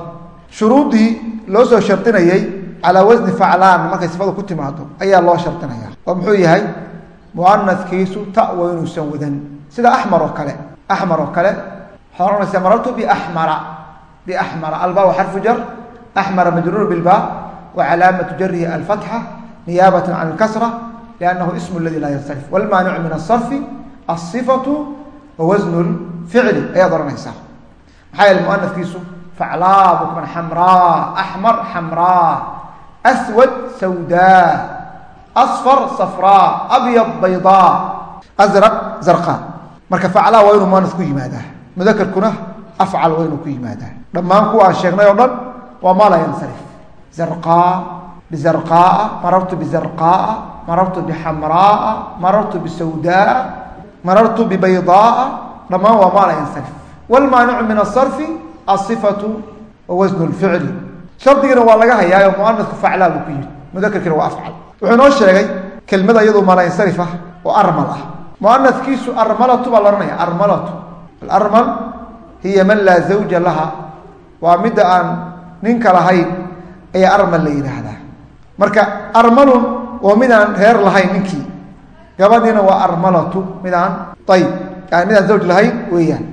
Shuruuddii loo soo shardinayey calaa wasni faclaan markay sifadu ku timaado ayaa loo shardinaya oo muxuu yahay? Muanaskiisu ta waa inuusan wadan. Sida axmar oo kale. Axmar oo kale. Waxaad ohanaysaa marartu biaxmara biaxmara alba xarfu jar. Axmara majruur bilba wa jarihi alfatxa. Niyaabata can alkasra. Liannahu ismu ladi laa yansarif. Walmaanicu min asarfi asifatu wa wasnu lficli ayaad ohanaysaa maxaa yeele muanaskiisu faclaa bukman xamraa axmar xamraa aswad sawdaa asfar safraa abyad baydaa azraq zarqa marka faclaa waa inuu muanas ku yimaadaa mudakarkuna afcal waa inuu ku yimaadaa dhammaan kuwa aan sheegnay oo dhan waa maa laa yansarif zarqaa bizarqaaa marartu bizarqaaa marartu bixamraaa marartu bisawdaaa marartu bibaydaaa dhammaan waa maa laa yansarif wlmaanicu min asarfi asifatu wa lficli shardigina waa laga hayaayo muanasku faclaa buu ku yimid mudakarkiina waa afcal wuxuu inoo sheegay kelmada iyadu malansarif ah oo armal ah muanaskiisu armalatu baa la ohanaya armalatu alarmal hiya man laa zawja laha waa midda aan ninka lahayn ayaa armal la yidhaahdaa marka armalun waa midaan reer lahayn ninkii gabadhiina waa armalatu midaan ayib yani midaan zawj lahayn weeyaan.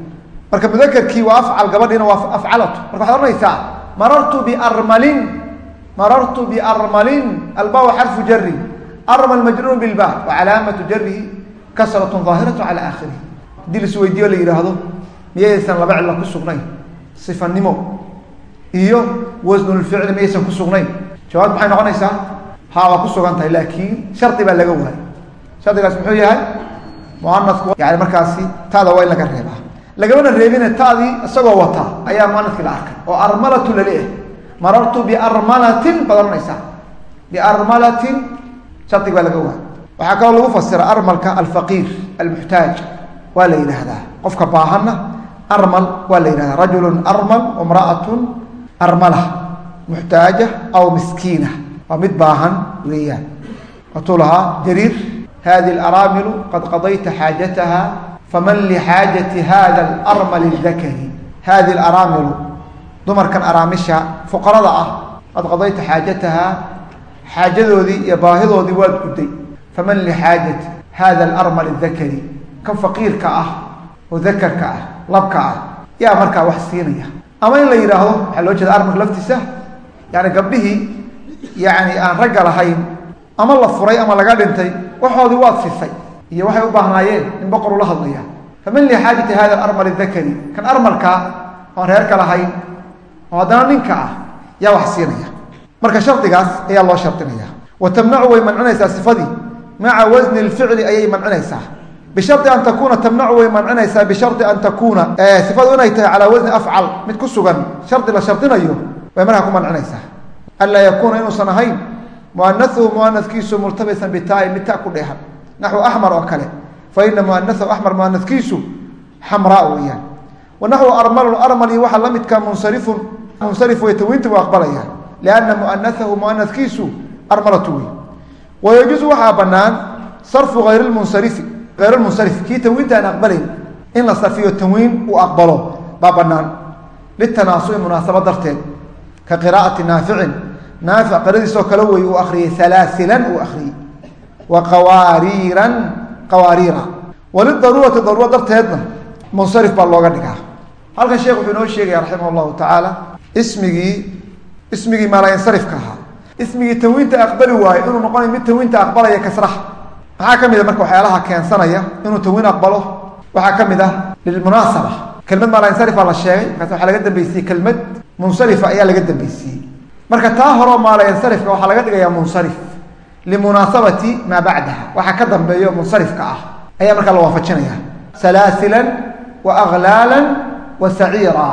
Marka mudakerkii waa afcal gabadhiina waa afcalatu. Marka waxad ohanaysaa marartu biarmalin. Marartu biarmalin. Alba wa xarfu jari armal majruur bilba wa calaamatu jarihi kasratu daahiratu cala aakhirihi haddii laisweydiiyo la yidhaahdo miyaysan laba cilo ku sugnayn. Sifanimo iyo wasnulficli miyaysan ku sugnayn. Jawaab maxay noqonaysaa? Ha waa ku sugan tahay laakiin shardi baa laga waayay shardigaas muxuu yahay muanasku yani markaasi tada waa in laga reebaa. Lagamana reebine tadii isagoo wata ayaa muanaskii la arkay oo armalatu la leeyahay marartu biarmalatin baad ohanaysaa biarmalatin shardig baa laga waa waxaa kaloo lagu fasira armalka alfaqiir almuxtaaj waa la yidhaahdaa. Qofka baahanna armal waa la yidhahdaa rajulun armal imra'atun armala muxtaaja aw miskiina waa mid baahan weeyaan. Watuu lahaa jariir hadi alaraamilu qad qadayta xaajataha faman lixaajati hada alarmali dakari hadi alaraamilu dumarkan araamisha fuqarada ah qad qadayta xaajataha xaajadoodii iyo baahidoodii waad gudday faman lixaajati hada alarmali dakari kan faqiirka ah oo dakarka ah labka ah yaa markaa wax siinaya ama in la yidhaahdo waxaa loo jeeda armalka laftiisa yani gabdhihii yani aan ragga lahayn ama la furay ama laga dhintay waxoodii waad sifay iyo waxay u baahnaayeen in boqor ula hadlaya. Faman lixaajati hada alarmali dakari kan armalkaa oon reerka lahayn oo haddana ninka ah yaa wax siinaya. Marka shardigaas ayaa loo shardinaya. Wa tamnacu way mancinaysaa sifadii maca wasni lficli ayay mancinaysaa. Bishari an takuuna tamnacu way mancinaysaa bishari an takuuna. Sifadu inay tahay calaa wasni afcal mid ku sugan shardi la shardinayo way markaa ku mancinaysaa. Anlaa yakuuna inuusan ahayn muanahu muanakiisu multabisan bitaai mid ta ku dheehan. Naxwu axmar oo kale. Fa ina muanahu axmar muanakiisu xamraa weyaan wa naxwu armalun armali waxaa la midka munsarifun munsarif wey tawiinta u aqbalaya lianna muanahahu muanakiisu armalatu wey wayajuusu waxaa banaan sarfu hayr lmunsarif kii tawiinta aan aqbalayn in la sarfiyo tawiin uu aqbalo baa banaan litanaasubi munaasaba darteed ka qiraa'ati naaficin naafic qiradiisoo kale wey uu akriyey alaasilan uu akriyey wa qawaariiran qawaariira walidaruurati daruura darteedna munsarif baa looga dhigaa halkan sheekh wuxuu inoo sheegaya raximah llahu tacaala ismigii ismigii maalayansarifka ahaa ismigii tawiinta aqbali waayo inuu noqonayo mid tawiinta aqbalaya kasraha maxaa ka mid a marka waxyaalaha keensanaya inuu tawiin aqbalo waxaa ka mid ah lilmunaasaba kelmad maalayansarifa la sheegay markaas waxaa laga dambeysiyey kelmad munsarifa ayaa laga dambeysiyey marka taa horeo maalayansarifka waxaa laga dhigayaa munsarif. Limunaasabati maa bacdaha. Waxaa ka dambeeyo munsarifka ah. Ayaa markaa la waafajinaya salaasilan wa saciira.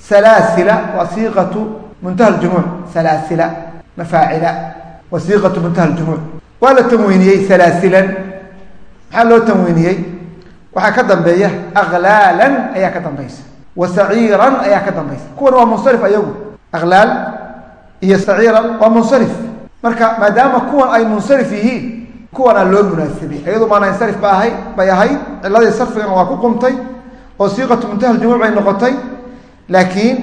Salaasila waa siiqatu muntaha ljumuuc salaasila mafaacila wa siiqatu muntaha ljumuuc waa la tanwiiniyey salaasilan. Maxaa loo tanwiiniyey waxaa ka dambeeya aglaalan ayaa ka dambaysa. Wa saciiran ayaa ka dambaysa. Kuwan waa munsarif ayagu. Aglaal iyo saciiran waa munsarif. Marka maadaama kuwan ay munsarif yihiin kuwanaa loo munaasabiyey iyadu maanansarif ba ahay bay ahayd ciladii sarfigana waa ku qumtay oo siiqatu muntaha ljumuuc bay noqotay laakiin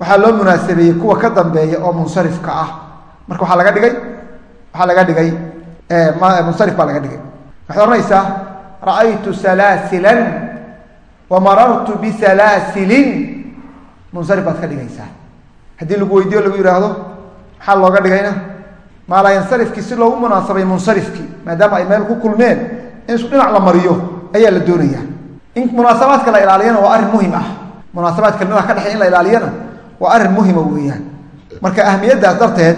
waxaa loo munaasabeeyey kuwa ka dambeeya oo munsarifka ah. Marka waxaa laga dhigay waxaa laga dhigay munsarif baa laga dhigay. Waxaad ohanaysaa ra'aytu salaasilan wa marartu bisalaasilin munsarif baad ka dhigaysaa haddii lagu weydiyo lagu yidhaahdo maxaa looga dhigayna maalayansarifkii si loogu munaasabay munsarifkii maadaama ay meel ku kulmeen in isku dhinac la mariyo ayaa la doonaya in munaasabaadka la ilaaliyana waa arrin muhiim ah. Munaasabaad kelmadaha ka dhexey in la ilaaliyana waa arrin muhima weeyaan. Marka ahmiyaddaas darteed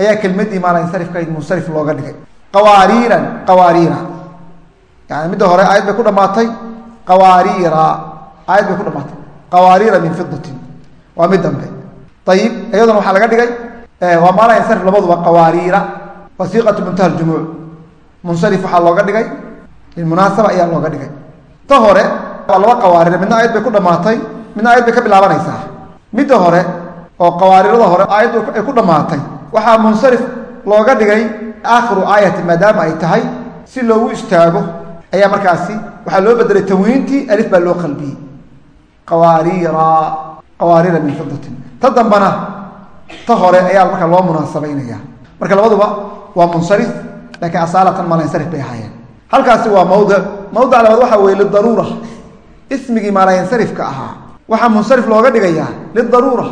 ayaa kelmadii maalayansarifkahayd munsarif looga dhigay. Qawaariiran qawaariira. Yani midda hore aayad bay ku dhamaatay. Qawaariira aayad bay ku dhamaatay. Qawaariira min fidatin waa mid dambe ayib iyaduna waxaa laga dhigay waa maalayansarif labaduba qawaariira wasiiqatu muntaha ljumuuc munsarif waxaa looga dhigay lilmunaasaba ayaa looga dhigay. Ta hore waa laba qawaariir midna aayad bay ku dhamaatay midna aayad bay ka bilaabanaysaa midda hore oo qawaarirada hore aayaddu ay ku dhammaatay waxaa munsarif looga dhigay aakhiru aayati maadaama ay tahay si loogu istaago ayaa markaasi waxaa loo bedelay tanwiintii alif baa loo qalbiyey. Qawaariira qawaariira min fidatin ta dambana ta hore ayaa markaa loo munaasabaynaya marka labaduba waa munsarif laakiin asaalatan maalayansarif bay ahaayeen. Halkaasi waa mawdic mawdic labaad waxaa weye lidaruura ismigii maalayansarifka ahaa waxaa munsarif looga dhigayaa lidaruura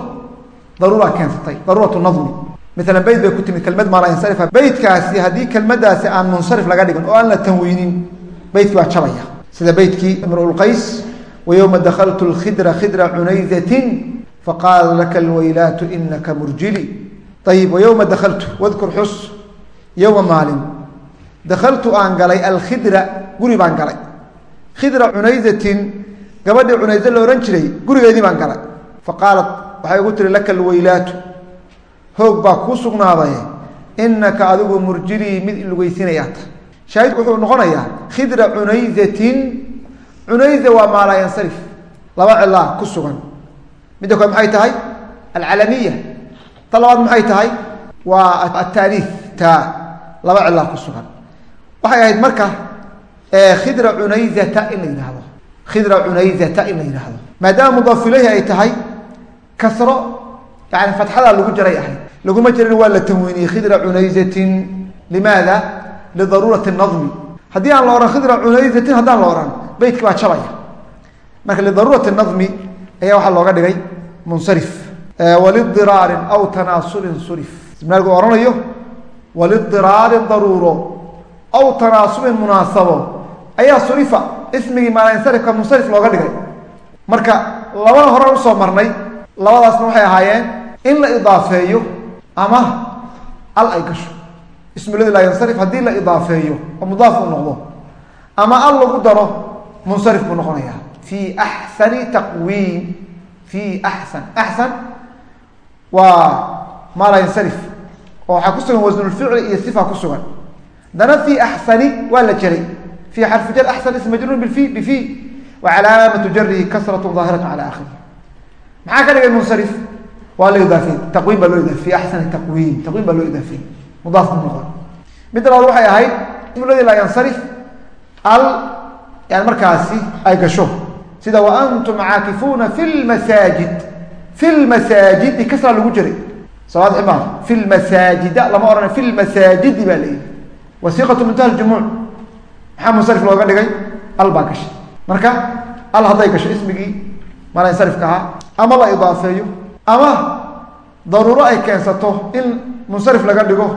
daruura keensatay daruuratu nadmi maalan beyt bay ku timid kelmad maalayansarifa beytkaasi haddii kelmadaasi aan munsarif laga dhigin oo aan la tanwiinin beytkii waa jabaya sida beytkii imrulqays wayowma dakaltu lkhidra khidra cunayzatin faqaala laka alwaylaatu inaka murjili ayib wayowma dakaltu wadkur xus yowma maalin dakaltu aan galay alkhidra guri baan galay khidra cunaysatin gabadhii cunayse la odhan jiray gurigeedii baan galay fa qaalat waxay ugu tiri laka alweylaatu hoog baa kuu sugnaaday inaka adigu murjilii mid lugeysinaya ta shaahidku wuxuu noqonayaa khidra cunaysatin cunaysa waa maalaa yansarif laba cilaa ku sugan midda kooe maxay tahay? Alcalamiya ta labaad maxay tahay? Waa ataaniif ta laba cilaa ku sugan. Waxay ahayd marka khidra cunaysata in la yidhaahdo. Khidra cunaysata in la yidhaahdo. Maadaama mudaaf ilayhi ay tahay kasro yani fatxadaa lagu jaray ahayd. Laguma jirin waa la tanwiiniyey khidra cunaysatin limaada? Lidaruurati nadmi. Haddii aan la ohan khidra cunaysatin haddaan la ohan beytka baa jabaya. Marka lidaruurati nadmi ayaa waxaa looga dhigay munsarif walidiraarin aw tanaasulin surif ismaalku ohanayo walidiraarin daruuro aw tanaasulin munaasabo ayaa surifa ismigii maalinsarifka munsarif looga dhigay marka labada hore u soo marnay labadaasna waxay ahaayeen in la idaafeeyo ama al ay gasho ismuladi laa yansarif haddii la idaafeeyo oo mudaaf uu noqdo ama al lagu daro munsarif buu noqonayaa fi axsani taqwiim fi axsan axsan waa maa laa yansarif oo waxaa ku sugan wasnulficli iyo sifa ku sugan dana fi axsani waa la jaray fi xarfi jar axsan ism majruur bifi bifi wa jarihi kasratu daahiratu cala akhiri maxaa ka dhigay munsarif waa la idaafiyey taqwiim baa loo idaafiyey fi axsani taqwiim taqwiim baa loo idaafiyey mudaaf mu noqon midda labaad waxay ahayd ismuladi laa yansarif al yani markaasi ay gasho sida wa antum caakifuuna fi lmasaajid fi lmasaajidi kasra lagu jiray. Sawaadxi maa fi lmasaajida lama ohana fi lmasaajidi baa layihi wasiiqatu muntaha ljumuuc maxaa munsarif looga dhigay? Al baa gashay marka al hadday gasho ismigii mala insarifka ahaa ama la idaafeeyo. Ama daruuro ay keensato in munsarif laga dhigo.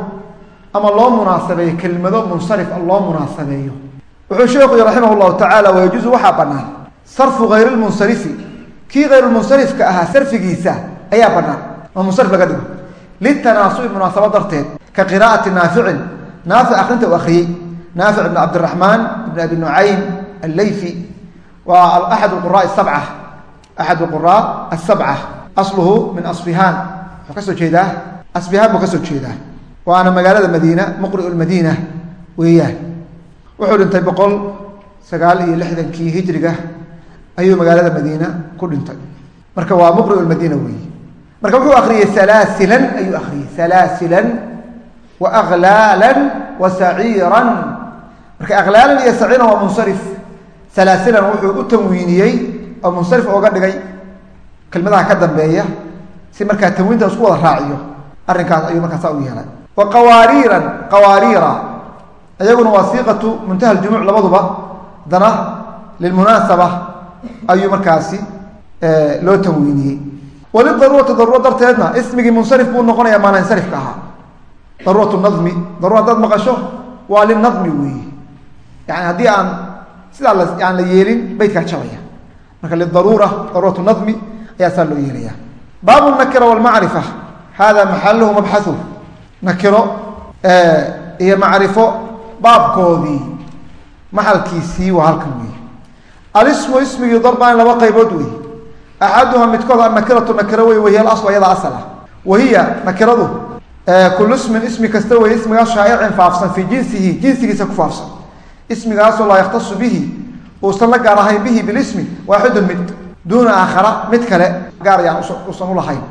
Ama loo munaasabeeyo kelimado munsarif loo munaasabeeyo. Wuxuu sheekhu raximah llahu tacaala wayajuusu waxaa banaan sarfu hayr lmunsarifi kii hayrulmunsarifka ahaa sarfigiisa ayaa banaan oo munsarif laga dhigo. Litanaasubi munaasabo darteed ka qiraa'ati naaficin. Naafic akrinta uu akriyey naafic ibn cabdiraxmaan ibn abi nucaym allayfi waa axad quraai sabca axad quraa asabca asluhu min asbihaan wuxuu ka soo jeedaa? Asbihaan buu ka soo jeedaa. Waana magaalada madiina muqri lmadiina weeyaan wuxuu dhintay boqol sagaal iyo lixdankii hijriga ayuu magaalada madiina ku dhintay. Marka waa muqri lmadiina weeye marka wuxuu akriyey salaasilan ayuu akriyey salaasilan wa aklaalan wa saciiran. Marka aklaalan iyo saciiran waa munsarif. Salaasilan wuxuu u tanwiiniyey oo munsarif ooga dhigay kelmadaha ka dambeeya si markaa tanwiinta isku wada raaciyo. Arrinkaas ayuu markaa saa u yeelay. Wa qawaariiran qawaariira. Iyaguna waa siiqatu muntaha ljumuuc labaduba dana lilmunaasaba ayuu markaasi loo tanwiiniyey walidaruurati daruuro darteedna ismigii munsarif buu noqonaya maala insarifka ahaa. Daruuratu nadmi daruura haddaad maqasho waa linadmi weeye yani haddii aan sidaa aan la yeelin beytkaa jabaya. Marka lidaruura daruuratu nadmi ayaa saa loo yeelaya baabu nakira walmacrifa hada maxaluhu mabxahu nakiro iyo macrifo baabkoodii maxalkiisii waa halkan wey alismu ismigii darbaan laba qaybood wey axaduha midkood annakiratu nakiro wey wahiy alasl ayada asal ah. Wahiya nakiradu kulu ismin ismi kasta wey ismigaas shaa'icin faafsan fii jinsihi jinsigiisa ku faafsan. Ismigaasoo laa yakhtasu bihi uusan la gaar ahayn bihi bilismi waaxidun mid. Duuna aakhara mid kale gaar ayaan usan ulahayn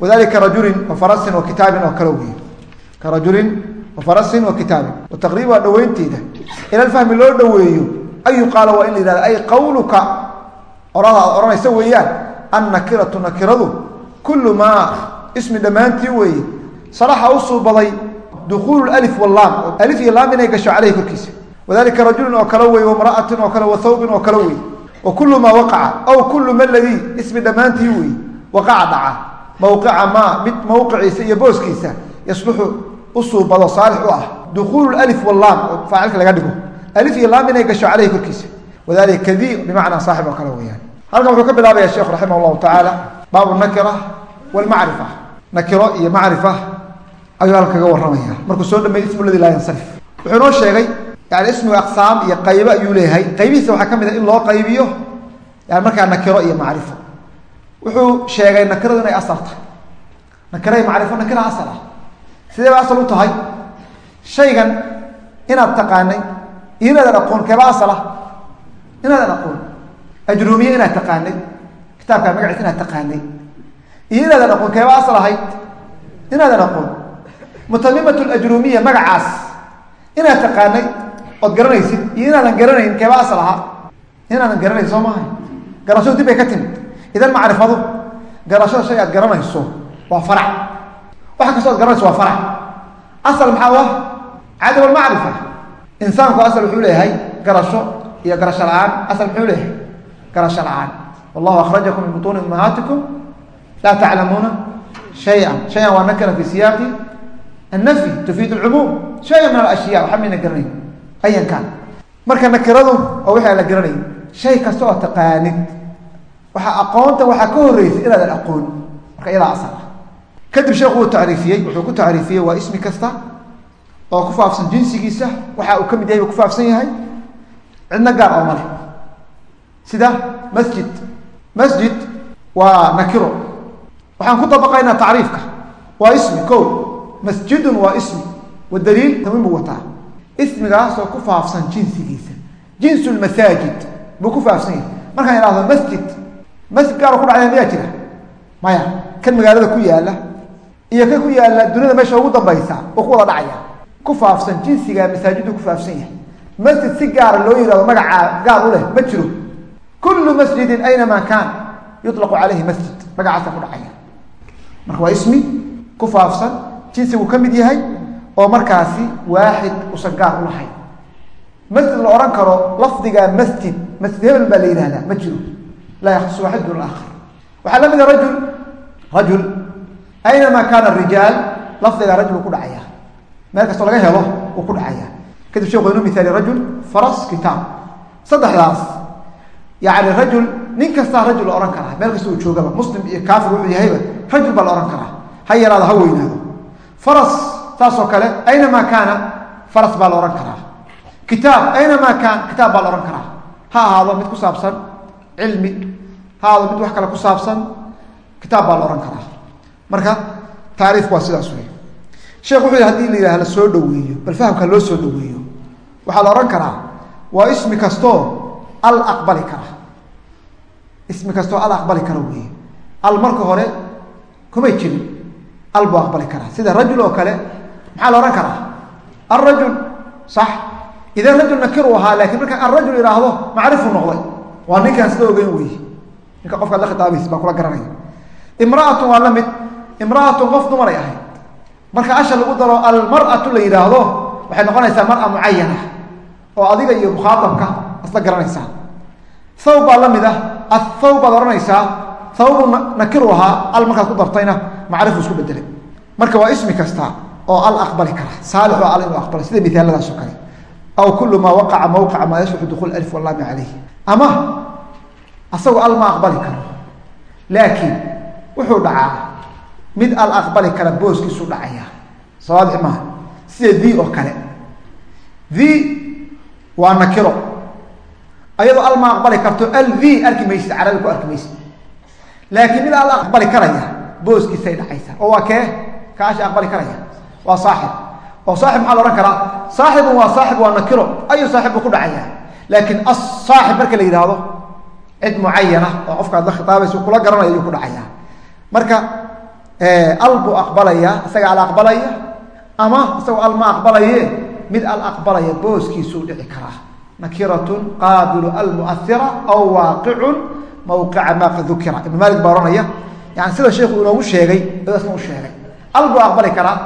wadalika rajulin wa farasin oo kale wey ka rajulin wa farasin wa kitaabin. Wa taqriib waa dhaweynteeda ila fahmi loo dhaweeyo an yuqaala waa in la yihahdo ay qawluka orada aad odhanaysa weeyaan annakiratu nakiradu kullu maa ismi dhammaantii weeye salaxa u suubaday dukuulu alif walaam alif iyo laam inay gasho caleyhi korkiisa wadalika rajulin oo kale wey wamra'atin oo kale wa thawbin oo kale wey wa kullu maa waqaca aw kullu ma ladii ismi dhammaantii wey waqaca dhaca mawqica maa mid mawqiciisa iyo booskiisa yasluxu u suubado saalix u ah dukuulu alif walaam faacilka laga dhigo alif iyo laam inay gasho caleyhi korkiisa. Wadalika kadi bimacnaa saaxib oo kale weyaan halkan wuxuu ka bilaabaya sheekhu raximah llahu tacaala baabu nakira walmacrifa nakiro iyo macrifa ayuu halka kaga warramaya markuu soo dhameeyey ismu ladii laa yansarif. Wuxuu inoo sheegay yani ismigu aqsaam iyo qaybo ayuu leeyahay. Qaybihiisa waxaa ka mid a in loo qaybiyo yani markaa nakiro iyo macrifo. Wuxuu sheegay nakiradu inay asal tahay. Nakira iyo macrifo nakira asal ah. Sidee ba asal u tahay? Shaygan inaad taqaanay inaadan aqoon keeba asal inaadan aqoon ajruumiye inaad taqaanay kitaabkaa magaciisa inaad taqaanay iyo inaadan aqoon keeba asal ahayd inaadan aqoon mutamimat ajruumiya magacaas inaad taqaanay ood garanaysid iyo inaadan garanayn keeba asal ahaa inaadan garanayn soo maaha garashadu dib bay ka timid idan macrifadu garashada shay aad garanayso waa farac waxa kastoo ad garanayso waa farac asal maxaa u ah cadam almacrifa insaanku asal wuxuu leeyahay garasho iyo garasho la'aan. Asal muxuu leeyahay garasho la'aan. Wallahu akhrajakum min butuuni ummahaatikum laa taclamuuna shayan. Shayan waa nakira fi siyaaqi annafyi tufiid alcumuum shaya min alashya waxa mayna garanayn. Ayan kaan. Marka nakiradu oo wixii aan la garanayn shay kasta oo taqaanid. Waxaa aqoonta waxaa ka horreysay inaadan aqoon. Marka iyadaa asal. Ah kadib sheekhu uu tacriifiyey. Wuxuu ku tacriifiyey waa ismi kasta oo ku faafsan jinsigiisa waxa uu ka mid yahay buu ku faafsan yahay. Cidna gaar oo male. Sida masjid. Masjid waa nakiro. Waxaan ku dabaqaynaa tacriifka. Waa ismi ko masjidun waa ismi. Wa daliil tamiin buu wataa. Ismigaasoo ku faafsan jinsigiisa. Jinsu lmasaajid buu ku faafsan yahay. Markaan idhahdo masjid masjid gaaro ku dhacaya miyaa jira. Maya kan magaalada ku yaalla iyo kan ku yaalla duniyada meesha ugu dambaysa oo ku wada dhacaya ku faafsan jinsiga masaajidu ku faafsan yahay. Masjid si gaara loo yihahdo magacaa gaar u leh ma jiro. Kullu masjidin aynamaa kaan yuطlaqu calayhi masjid magacaasa ku dhacaya. Marka waa ismi ku faafsan jinsigu ka mid yahay oo markaasi waaxid usan gaar u lahayn masjid la odhan karo lafdiga masjid masjid hebel baa la yihahdaa ma jiro. Laa yaksus waaxid dun waxaa la mida rajul rajul aynamaa kaana rijaal lafdiga rajul uu ku dhacaya meel kastoo laga helo uu ku dhacaya. Kadib sheekhu inuu mihaali rajul faras kitaab. Saddexdaas yani rajul nin kastaa rajul la odhan karaa meel kasta uu joogaba muslim iyo kaafir wuxuu yahayba rajul baa la odhan karaa. Ha yaraado ha weynaado. Faras saasoo kale aynamaa kaana faras baa la odhan karaa. Kitaab aynamaa kaan kitaab baa la odhan karaa. Ha ahaado mid ku saabsan cilmi ha ahaado mid wax kale ku saabsan kitaab baa la odhan karaa. Marka taariifku waa sidaas wey sheekh wuxuu haddii la yidhaha la soo dhaweeyo bal fahamka loo soo dhaweeyo waxaa la odhan karaa waa ismi kastoo al aqbali kara. Ismi kastoo al aqbali kara weeye. Al marka hore kumay jirin al buu aqbali karaa. Sida rajul oo kale maxaa la odhan karaa? Alrajul sax. Idan rajul nakir ahaa laakiin markaan alrajul idhaahdo macrifu noqday. Waa ninkaan sida ogeyn weeye. Ninka qofkaad la khitaabaysa baa kula garanaya imraatun waa la mid. Imraatun qof dumaray ahayd marka asha lagu daro almar'atu la yidhaahdo waxay noqonaysaa mar'a mucayana oo adiga iyo mukhaatabka isla garanaysaa. Thawb baa la mid ah athawb baad odhanaysaa thawbu nakiru ahaa al markaad ku dartayna macrifu isku bedelay marka waa ismi kasta oo al aqbali kara saalix oo al inuu aqbalay sida miaaladaas oo kale. Aw kulu maa waqaca mawqica maa yasluxu dukuul alif walaami calayh ama asagoo al ma aqbali karo laakiin wuxuu dhacaa mid al aqbali kara booskiisu dhacaya. Sawaadix maaha. Sida the oo kale. The waa nakiro. Ayadoo al ma aqbali karto al the arki maysid carabi ku arki maysid laakiin mid al aqbali karaya booskiisay dhacaysaa oo waa kee? Kaasha aqbali karaya. Waa saaxib. Oo saaxib maxaa la odhan karaa? Saaxibun waa saaxib waa nakiro. Ayu saaxib buu ku dhacaya. Laakiin asaaxib marka la yidhaahdo cid mucayana oo qofka la khitaabaysa kula garanaya ayuu ku dhacaya. Marka al buu aqbalaya isaga al aqbalaya ama isagoo al ma aqbalaye mid al aqbalaya booskiisuu dhici karaa. Nakiratun qaabilu almuahira aw waaqicun mawqica maa qad dukira ibn maalik baa ohanaya yani sida sheikhu inoogu sheegay daasna u sheegay. Al aqbali karaa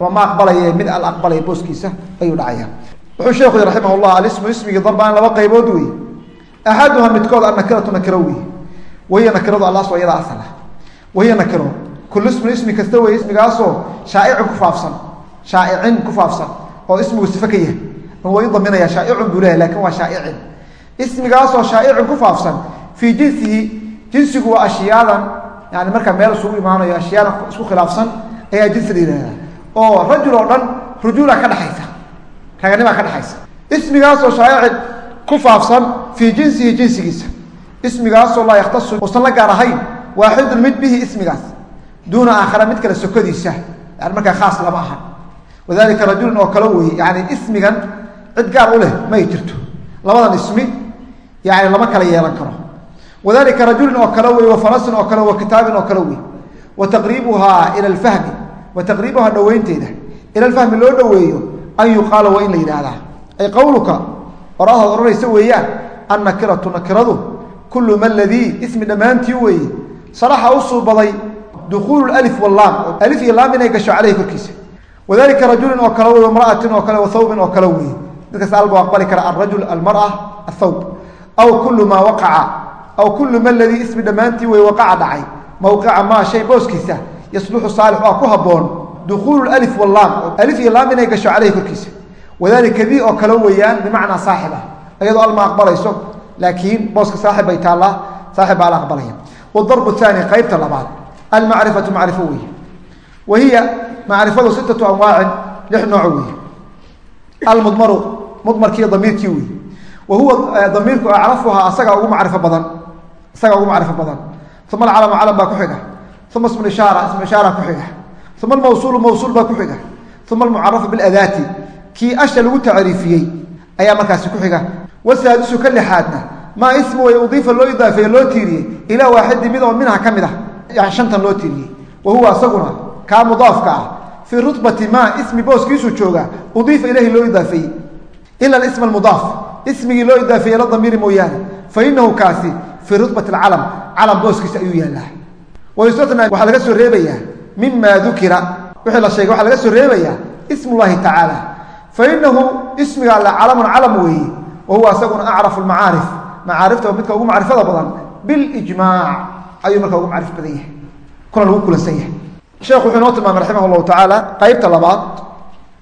ama ma aqbalaye mid al aqbalaya booskiisa ayuu dhacaya. Wuxuu sheekhu yii raximah llah alismu ismigii darbaan laba qaybood wey axaduha midkood annakiratu nakiro wey wahiya nakiradu alas waa iyada asal ah wahiya nakiro kul ismin ismi kasta wey ismigaasoo shaa'icin ku faafsan shaa'icin ku faafsan oo ismigu sife ka yahay way daminaya shaa'icun buu lehay laakiin waa shaa'icin ismigaasoo shaa'icin ku faafsan fii jinsihi jinsigu waa ashyaadan yani markaa meel isugu imaanayo ashyaadan isku khilaafsan ayaa jinsi la yihahdaa oo rajul oo dhan rujuula ka dhexaysa raganimaa ka dhexaysa ismigaasoo ku faafsan fii jinsihi jinsigiisa ismigaasoo laa yakhtasu uusan la gaar ahayn waaxidun mid bihi ismigaas duuna aakhara mid kale sokodiisa yani markaa khaas lama aha wadalika rajulun oo kale weeye yani ismigan cid gaar u leh may jirto labadan ismi yani lama kala yeelan karo wadalika rajulin oo kale wey wa farasin oo kale wa kitaabin oo kale wey wa taqriibuhaa ila alfahmi wa taqriibuhaa dhoweynteeda ila alfahmi loo dhoweeyo an yuqaala waa in la yidhaahdaa ay qowluka oraadaad odhanaysa weeyaan annakiratu nakiradu kullu ma ladii ismi dhammaantii weeye saraxa u suubaday dukuulu alif walaam alif iyo laam inay gasho caleyhi korkiisa. wadalika rajulin oo kale wey wamra'atin oo kale wa thawbin oo kale weeye midkaas alba aqbali kara alrajul almara athawb aw kullu maa waqaca aw kullu ma ladii ismi dhammaantii wey waqaca dhacay mawqica maa shay booskiisa yasluxu saalix waa ku habboon dukuulu alif walaam alif iyo laam inay gasho caleyhi korkiisa. wadalika dii oo kale weeyaan bimacnaa saaxib ah iyadoo alma aqbalayso laakiin booska saaxib bay taallaa saaxib baa almacrifatu macrifo weeye wa hiya macrifadu sittatu anwaacin lix nooc weeye almudmaru mudmarkiiyo damiirkii weeye wa huwa damiirku acrafuhaa asagaa ugu macrifo badan isagaa ugu macrifo badan uma alcalamu calam baa ku xiga uma ismu ishaara ismu ishaara ku xiga uma almawsuulu mawsuul baa ku xiga uma almucarafu biladaati kii asha lagu tacriifiyey ayaa markaasi ku xiga wasaadisu ka lixaadna maa ismu way oo minha ka mid ah yani shantan loo tiiriyey wa huwa kaa mudaafka ah. Fii rutbati maa ismi booskiisu jooga udiifa ilayhi loo idaafeeyey ila ism almudaaf. Ismigii loo idaafeeye la damiiri mooyaane. Fa inahu kaasi fii rutbati alcalam. Calam booskiisa ayuu yaallaa wayustana waxaa laga soo reebayaa. Mima dukira. Wixii la sheegay waxaa laga soo reebayaa ism llahi tacaala fainahu ismiga alle calamun calam weeye. Wa huwa acrafu lmacaarif macaarifta midka ugu macrifada badan. Bilijmaac ayuu marka ugu macrif badan yahay kuna lagu kulansan yahay. Sheekhu wuxuu inoo tilmaamay raximah llahu tacaala qeybta labaad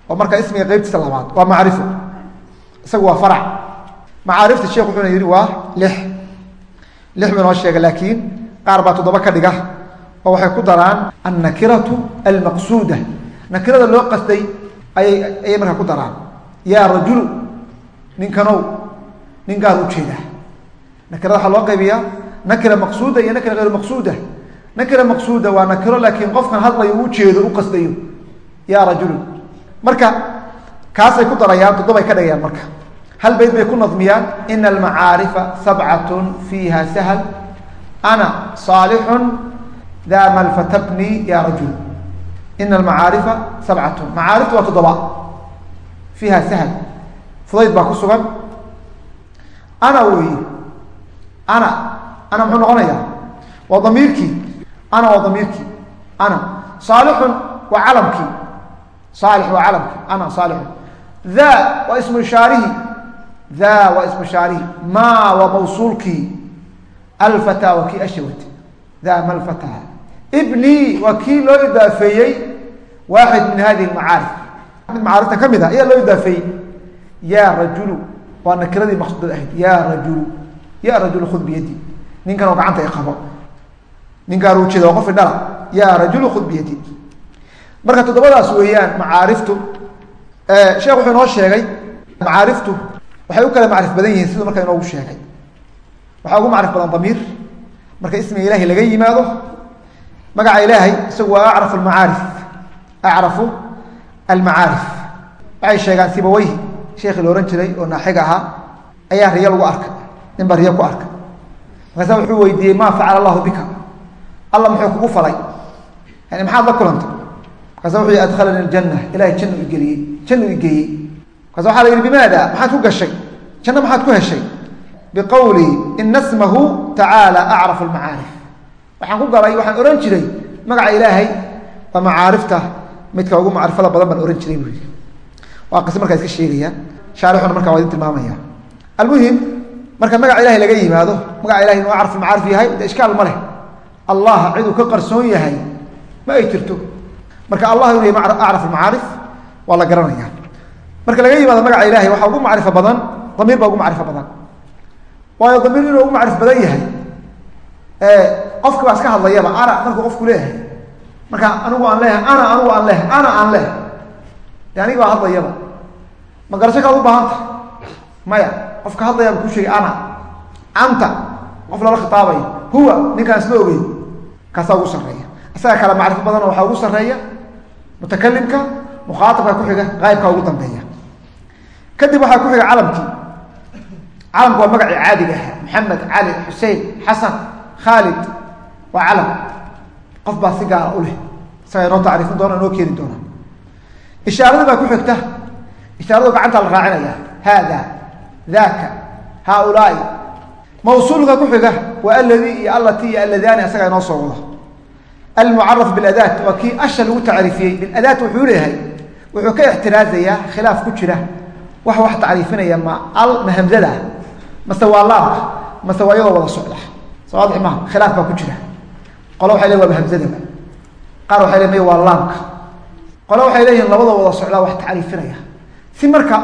oo marka ismiga qeybtiisa labaad waa macrifo. Isagu waa farac macaarifta sheekh wuxuuna yidhi waa lix. Lix buu inoo sheegay laakiin qaar baa toddoba ka dhiga oo waxay ku daraan annakiratu almaqsuuda. Nakirada loo qasday ayay ayay markaa ku daraan. Yaa rajulu ninkanow nin gaar u jeedaa nakirada waxaa loo qaybiyaa nakira maqsuuda iyo nakira hayru maqsuuda. Nakira maqsuuda waa nakiro laakiin qofkan hadlayo u ujeedo u qasdayo yaa rajulu marka kaasay ku darayaan toddobay ka dhigayaan marka. Hal bayd bay ku nadmiyaan ina almacaarifa sabcatun fiiha sahal ana saalixun daa malfatabni ya rajul. Ina almacaarifa sabcatun. Macaariftu waa toddoba. Fiiha sahal. Fudayd baa ku sugan. Ana weeye ana ana muxuu noqonayaa waa damiirkii ana waa damiirkii ana saalixun waa calamkii saalix waa calamkii ana saalixun tha waa ismu ishaarihi tha waa ismu ishaarihi ma waa mawsuulkii alfata waa kii ashawat tha ma lfata ibni waa kii loo idaafeeyey waaxid min hadihi lmacaarif mid macaarifta ka mid ah ayaa loo idaafeeyey ya rajulu waa nakiradii maqsuudad ahayd ya rajulu ya rajulu khud biyadi ninkan oo gacanta i qabo. Ninkaan ujeeda waa qofi dhala ya rajulu khud biyadi marka toddobadaas weeyaan macaariftu sheekh wuxuu inoo sheegay macaariftu waxay u kala macrif badan yihiin siduu markaa inoogu sheegay. Waxaa ugu macrif badan damiir. Marka ismiga ilahay laga yimaado magaca ilaahay isagu waa acrafu almacaarif. Acrafu almacaarif. Waxay sheegaan sibaweyhi sheekii la ohan jiray oo naaxiga ahaa ayaa riyo lagu arkay nin baa riyo ku arkay markaasa wuxuu weydiiyey maa facala allahu bika? Alla muxuu kugu falay. Yani maxaad la kulantay markaasa wuxuu yihi adkhalani aljanna. Ilahay jannu igeliyey jannu igeeyey markaasa waxaa la yidhi bimaada maxaad ku gashay? Janno maxaad ku heshay? Biqowlii ina smahu tacaala acrafu almacaarif waxaan ku galay waxaan ohan jiray magaca ilaahay waa macaarifta midka ugu macrifada badan baan ohan jiray buu yidhi. Waa qise markaa iska sheegaya shaarixuna markaa waa idin tilmaamaya. Almuhim marka magaca ilahay laga yimaado magaca ilahay inuu acraf almacaarif yahay de ishkaal ma leh. Allah cid uu ka qarsoon yahay ma ay jirto marka allah inuu yahay acraf almacaarif waa la garanaya marka laga yimaado magaca ilahay waxaa ugu macrifo badan damiir baa ugu macrifo badan. Waayo damiir inuu ugu macrif badan yahay qofki baa iska hadlayaba ana markuu qofku leeyahay. Marka anigu aan leeyahay ana anigu aan leehay ana aan leehay de aniga baa hadlayaba. Ma garasho kaad u baahanta maya qofka hadlayaaba ku sheegay ana anta qof lala khitaabayo huwa ninkaan isla ogeyn kaasaa ugu sarreeya. Isaga kale macrifo badanoo waxaa ugu sarreeya mutakalimka mukhaatabka ku xiga qaybka ugu dambeeya. Kadib waxaa ku xiga calamkii. Calamka waa magacii caadiga ahaa maxamed cali xusein xasan khaalid waa calam. Qof baa si gaara u leh isagaa inoo tacriifin doona inoo keeni doona ishaaradii baa ku xigta. Ishaaradu gacantaa la raacinaya. Haada daaka haaulaai mawsuulka ku xiga waa alladii iyo allati iyo alladaani isagaa inoo soo wada almucaraf biladaat waa kii asha lagu tacriifiyey biladaat wuxuu leeyahay wuxuu ka ixtiraazayaa khilaaf ku jira wax wax tacriifinaya ma al ma hamzada mase waa laamka mase waa iyadoo wada socda soo waadix maha khilaaf baa ku jira qolo waxay leeyihiin waaba hamzadaba qaar waxay leeyihiin maya waa laamka qolo waxay leeyihiin labadoo wada socdaa wax tacriifinaya si marka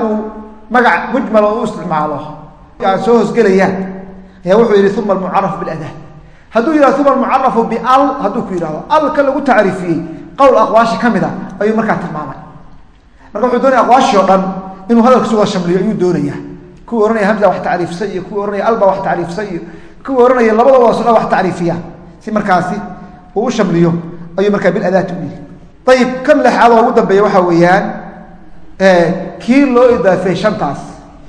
magac mujmal oo u isticmaalo. A soo hosgelayaan. Ayaa wuxuu yihi uma almucarafu biladaat hadduu yihahdo uma almucarafu bial hadduu ku yidhahdo alka lagu tacriifiyey qowl aqwaashi ka mid a ayuu markaa tilmaamay. Marka wuxuu doonaya aqwaashii o dhan inuu hadalkiisu wada shamliyo ayuu doonaya. Kuwii ohanaya hamza wax tacriifsay iyo kuwii ohanaya alba wax tacriifsay iyo kuwii ohanaya labada wada socda wax tacriifiya. Si markaasi uu u shamliyo ayuu markaa biladaati u yihi ayib kan lexaad oo ugu dambeeya waxaa weeyaan kii loo idaafeeyey shantaas?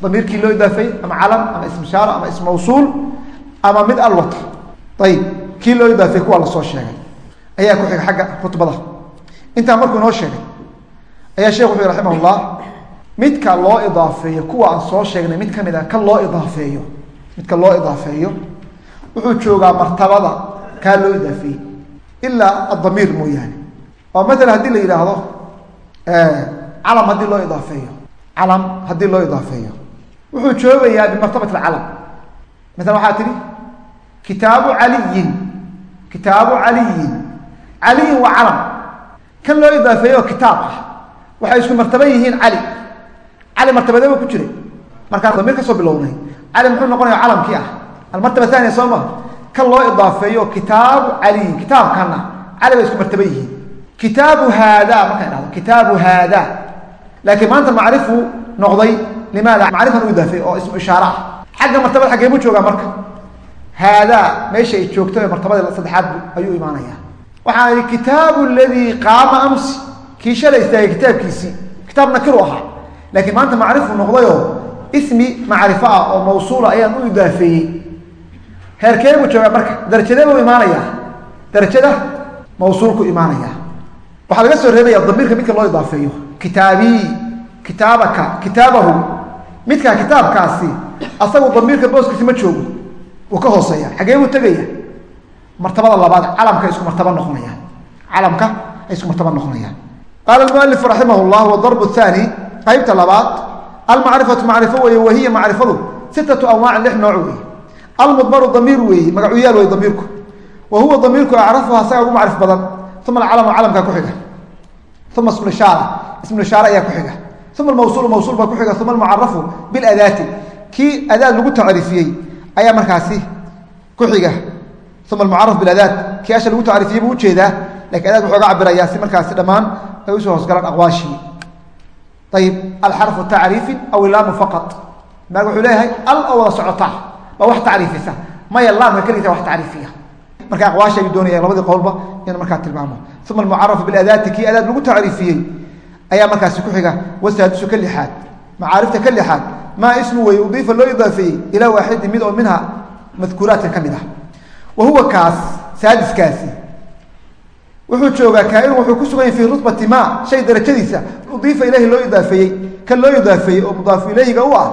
Damiirkii loo idaafeeyey ama calam? Ama ism shaaro ama ism mawsuul ama mid alwata ayib kii loo idaafeeyey kuwa la soo sheegay. Ayaa ku xiga xagga rutbada intaa markuu inoo sheegay ayaa sheekh wuxu yhi raximah llah midka loo idaafeeyo kuwa aan soo sheegnay mid ka mid a kan loo idaafeeyo midka loo idaafeeyo wuxuu joogaa martabada kaa loo idaafeeyey. Ilaa adamiir mooyaane. Oo matala haddii la yidhaahdo calam haddii loo idaafeeyo calam haddii loo idaafeeyo wuxuu joogayaa bimartabat alcalam. Maala waxaa tihi kitaabu caliyin kitaabu caliyin. Caliyin waa calam. Kan loo idaafeeyo oo kitaab ah waxay isku martaba yihiin cali. Cali martabadeba ku jiray markaan damiir ka soo bilownay. Cali muxuu noqonaya calamkii ah. Almartaba thaniya soo ma. Kan loo idaafeeyo kitaabu caliyin kitaabkana cali bay isku martaba yihiin. Kitaabu haada markaan dhahdo kitaabu haada laakiin maanta macrifu noqday limaada macrifan u idaafeey oo ismu ishaare ah. Xagga martabada xaggee buu joogaa marka? Haadaa meesha ay joogto martabada saddexaad ayuu imaanaya waxaa ihi kitaabu ladii qaama amsi. Kii shalay istaagay kitaabkiisii. Kitaab nakiru ahaa. Laakiin maanta macrifu noqdayoo ismi macrifo ah oo mawsuula ayaan u idaafeeyey. Heerkee buu joogaa marka? Darajadee buu imaanaya darajada mawsuulku imaanaya waxaa laga soo reebaya damiirka midka loo idaafeeyo. Kitaabii kitaabaka kitaabahu midkaa kitaabkaasi asagu damiirka booskiisi ma joogo wuu ka hooseeya xagee buu tegaya martabada labaad calamka isku martaba noqonayaan calamka ay isku martaba noqonayaan qaala almualifu raximah llah wadarbu thani qaybta labaad almacrifatu macrifo weeye wahiya macrifadu sitatu anwaacin lix nooc weeye. Almudmaru damiir weeye magacuyaal wey damiirku. Wa huwa damiirku acrafuha isaga ugu macrif badan uma alcalamu calamkaa ku xiga. Uma ismu ishaara ismu ishaare ayaa ku xiga uma almawsuulu mawsuul baa ku xiga uma almucarafu biladaati kii adaad lagu tacriifiyey ayaa markaasi ku xiga. Uma almucaraf biladaat kii asha lagu tacriifiyey buu u jeedaa laakiin adaad wuxuu ga cabirayaa si markaasi dhammaan ay u soo hoosgalaan aqwaashii. Ayib alxarfu tacriifin aw ilaamu faqat. Maaga wuxuu leeyahay al oo wada socota baa wax tacriifisa. Maya laamka keligisa wax tacriifiya. Marka aqwaasha ayuu doonaya labadii qowlba inuu markaa tilmaamo. Uma almucarafu biladaati kii ayaa markaasi ku xiga wasaadisu ka lixaad macaarifta ka lixaad maa ismu wey udiifa loo idaafeeyey ilaa waaxidin mid oo minha madkuuraadka ka mid ah. Wa huwa kaas saadiskaasi wuxuu joogaa kaainu wuxuu ku sugan yahy fii rutbati ma shay darajadiisa udiifa ilahi loo idaafeeyey kan loo idaafeeyey oo mudaafu ilayhiga u ah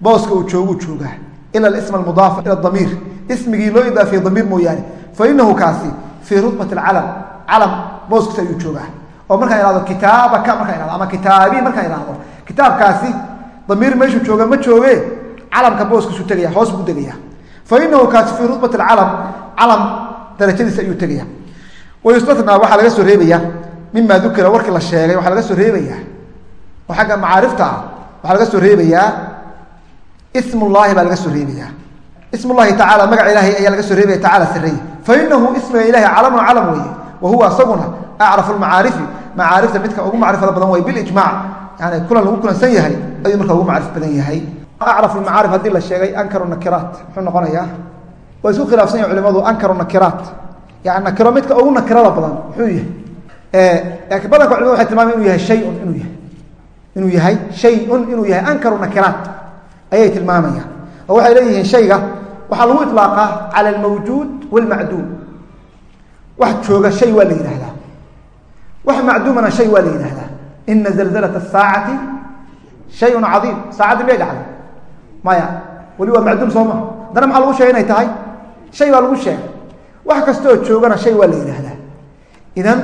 booska uu jooguu joogaa ila isma almudaafa ila damiir ismigii loo idaafeeyey damiir mooyaane fa inahu kaasi fii rutbati alcalam calam booskiisa ayuu joogaa oo markaan ihahdo kitaabaka markaan ihahdo ama kitaabii markaan ihahdo kitaabkaasi damiir meeshuu jooga ma jooge calamka booskiisu tegaya hoos buu degaya fa kaasi fii rutbati alcalam calam darajadiisa ayuu tegaya wayustatnaa waxaa laga soo reebaya mima dukira warkii la sheegay waxaa laga soo reebayaa. Oo xagga macaarifta ah waxaa laga soo reebayaa ismullahi baa laga soo reebayaa. Ismullahi tacala magaca ilaahay ayaa laga soo reebaya tacala sareeye fa ismiga ilahi calamun calam weeye wa huwa isaguna acrafu lmacaarifi macaarifta midka ugu macrifada badan way bilijmac yani kulan lagu kulansan yahay ayuu markaa ugu macrif badan yahay. Acraf macaarif haddii la sheegay ankaru nakiraat muxuu noqonayaa waa isku khilaafsan yahi culimadu ankaru nakiraat. Yani nakiro midka ugu nakirada badan muxuu yahay laakiin badanka culimadu waxay tilmaamay inuu yahay shayun inuu yahay. Inuu yahay shayun inuu yahay ankaru nakiraat ayay tilmaamayaan. Oo waxay leeyihiin shayga waxaa lagu iطlaaqaa cala almawjuud wاlmacduum wax jooga shay waa la yidhaahdaa wax macduumana shay waa la yidhahdaa ina zalzalata asaacati shayun cadiim. Saacaddi miyay dhacday? Maya weli waa macduum soo maha haddana maxaa lagu sheegay inay tahay? Shay baa lagu sheegay. Wax kastooo joogana shay waa la yidhahdaa idan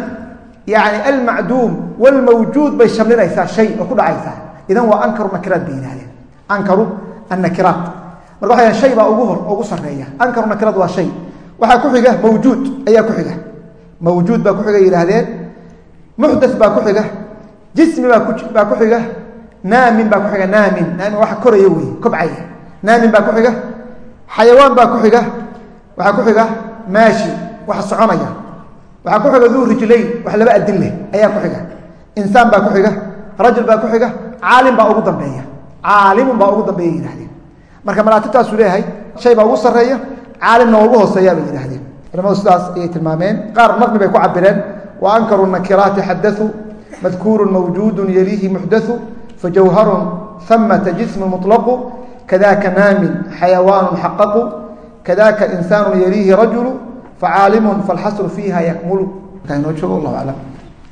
yani almacduum wlmawjuud bay shamlinaysaa shay oo ku dhacaysaa. Idan waa ankaru nakiraat bay yihahdeen ankaru annakiraat. Marka waxay shay baa ugu hor ugu sarreeya. Ankaru nakiraat waa shay. Waxaa ku xiga mawjuud ayaa ku xiga. Mawjuud baa ku xiga yidhaahdeen muxdas baa ku xiga jismi baa ku xiga naamin baa ku xiga naamin naamin waxa koraya wey kobcaya naamin baa ku xiga xayawaan baa ku xiga waxaa ku xiga maashi waxa soconaya waxaa ku xiga duu rijlayn wax laba adin leh ayaa ku xiga insaan baa ku xiga rajul baa ku xiga caalim baa ugu dambeeya caalimun baa ugu dambeeya yihahdeen marka malaatibtaasuu leeyahay shay baa ugu sarreeya caalimna waa ugu hooseeya bay yidhahdeen culamadu sidaas ayay tilmaameen qaar naqmi bay ku cabireen wa ankaru nakiraati xadaثuu madkuuru mawjuudu yaliihi muxdathu fajawharun hamata jismu muطlaqu kadaka naamin xayawaanu xaqaqu kadaka insaanu yaliihi rajulu facaalimun falxasru fiiha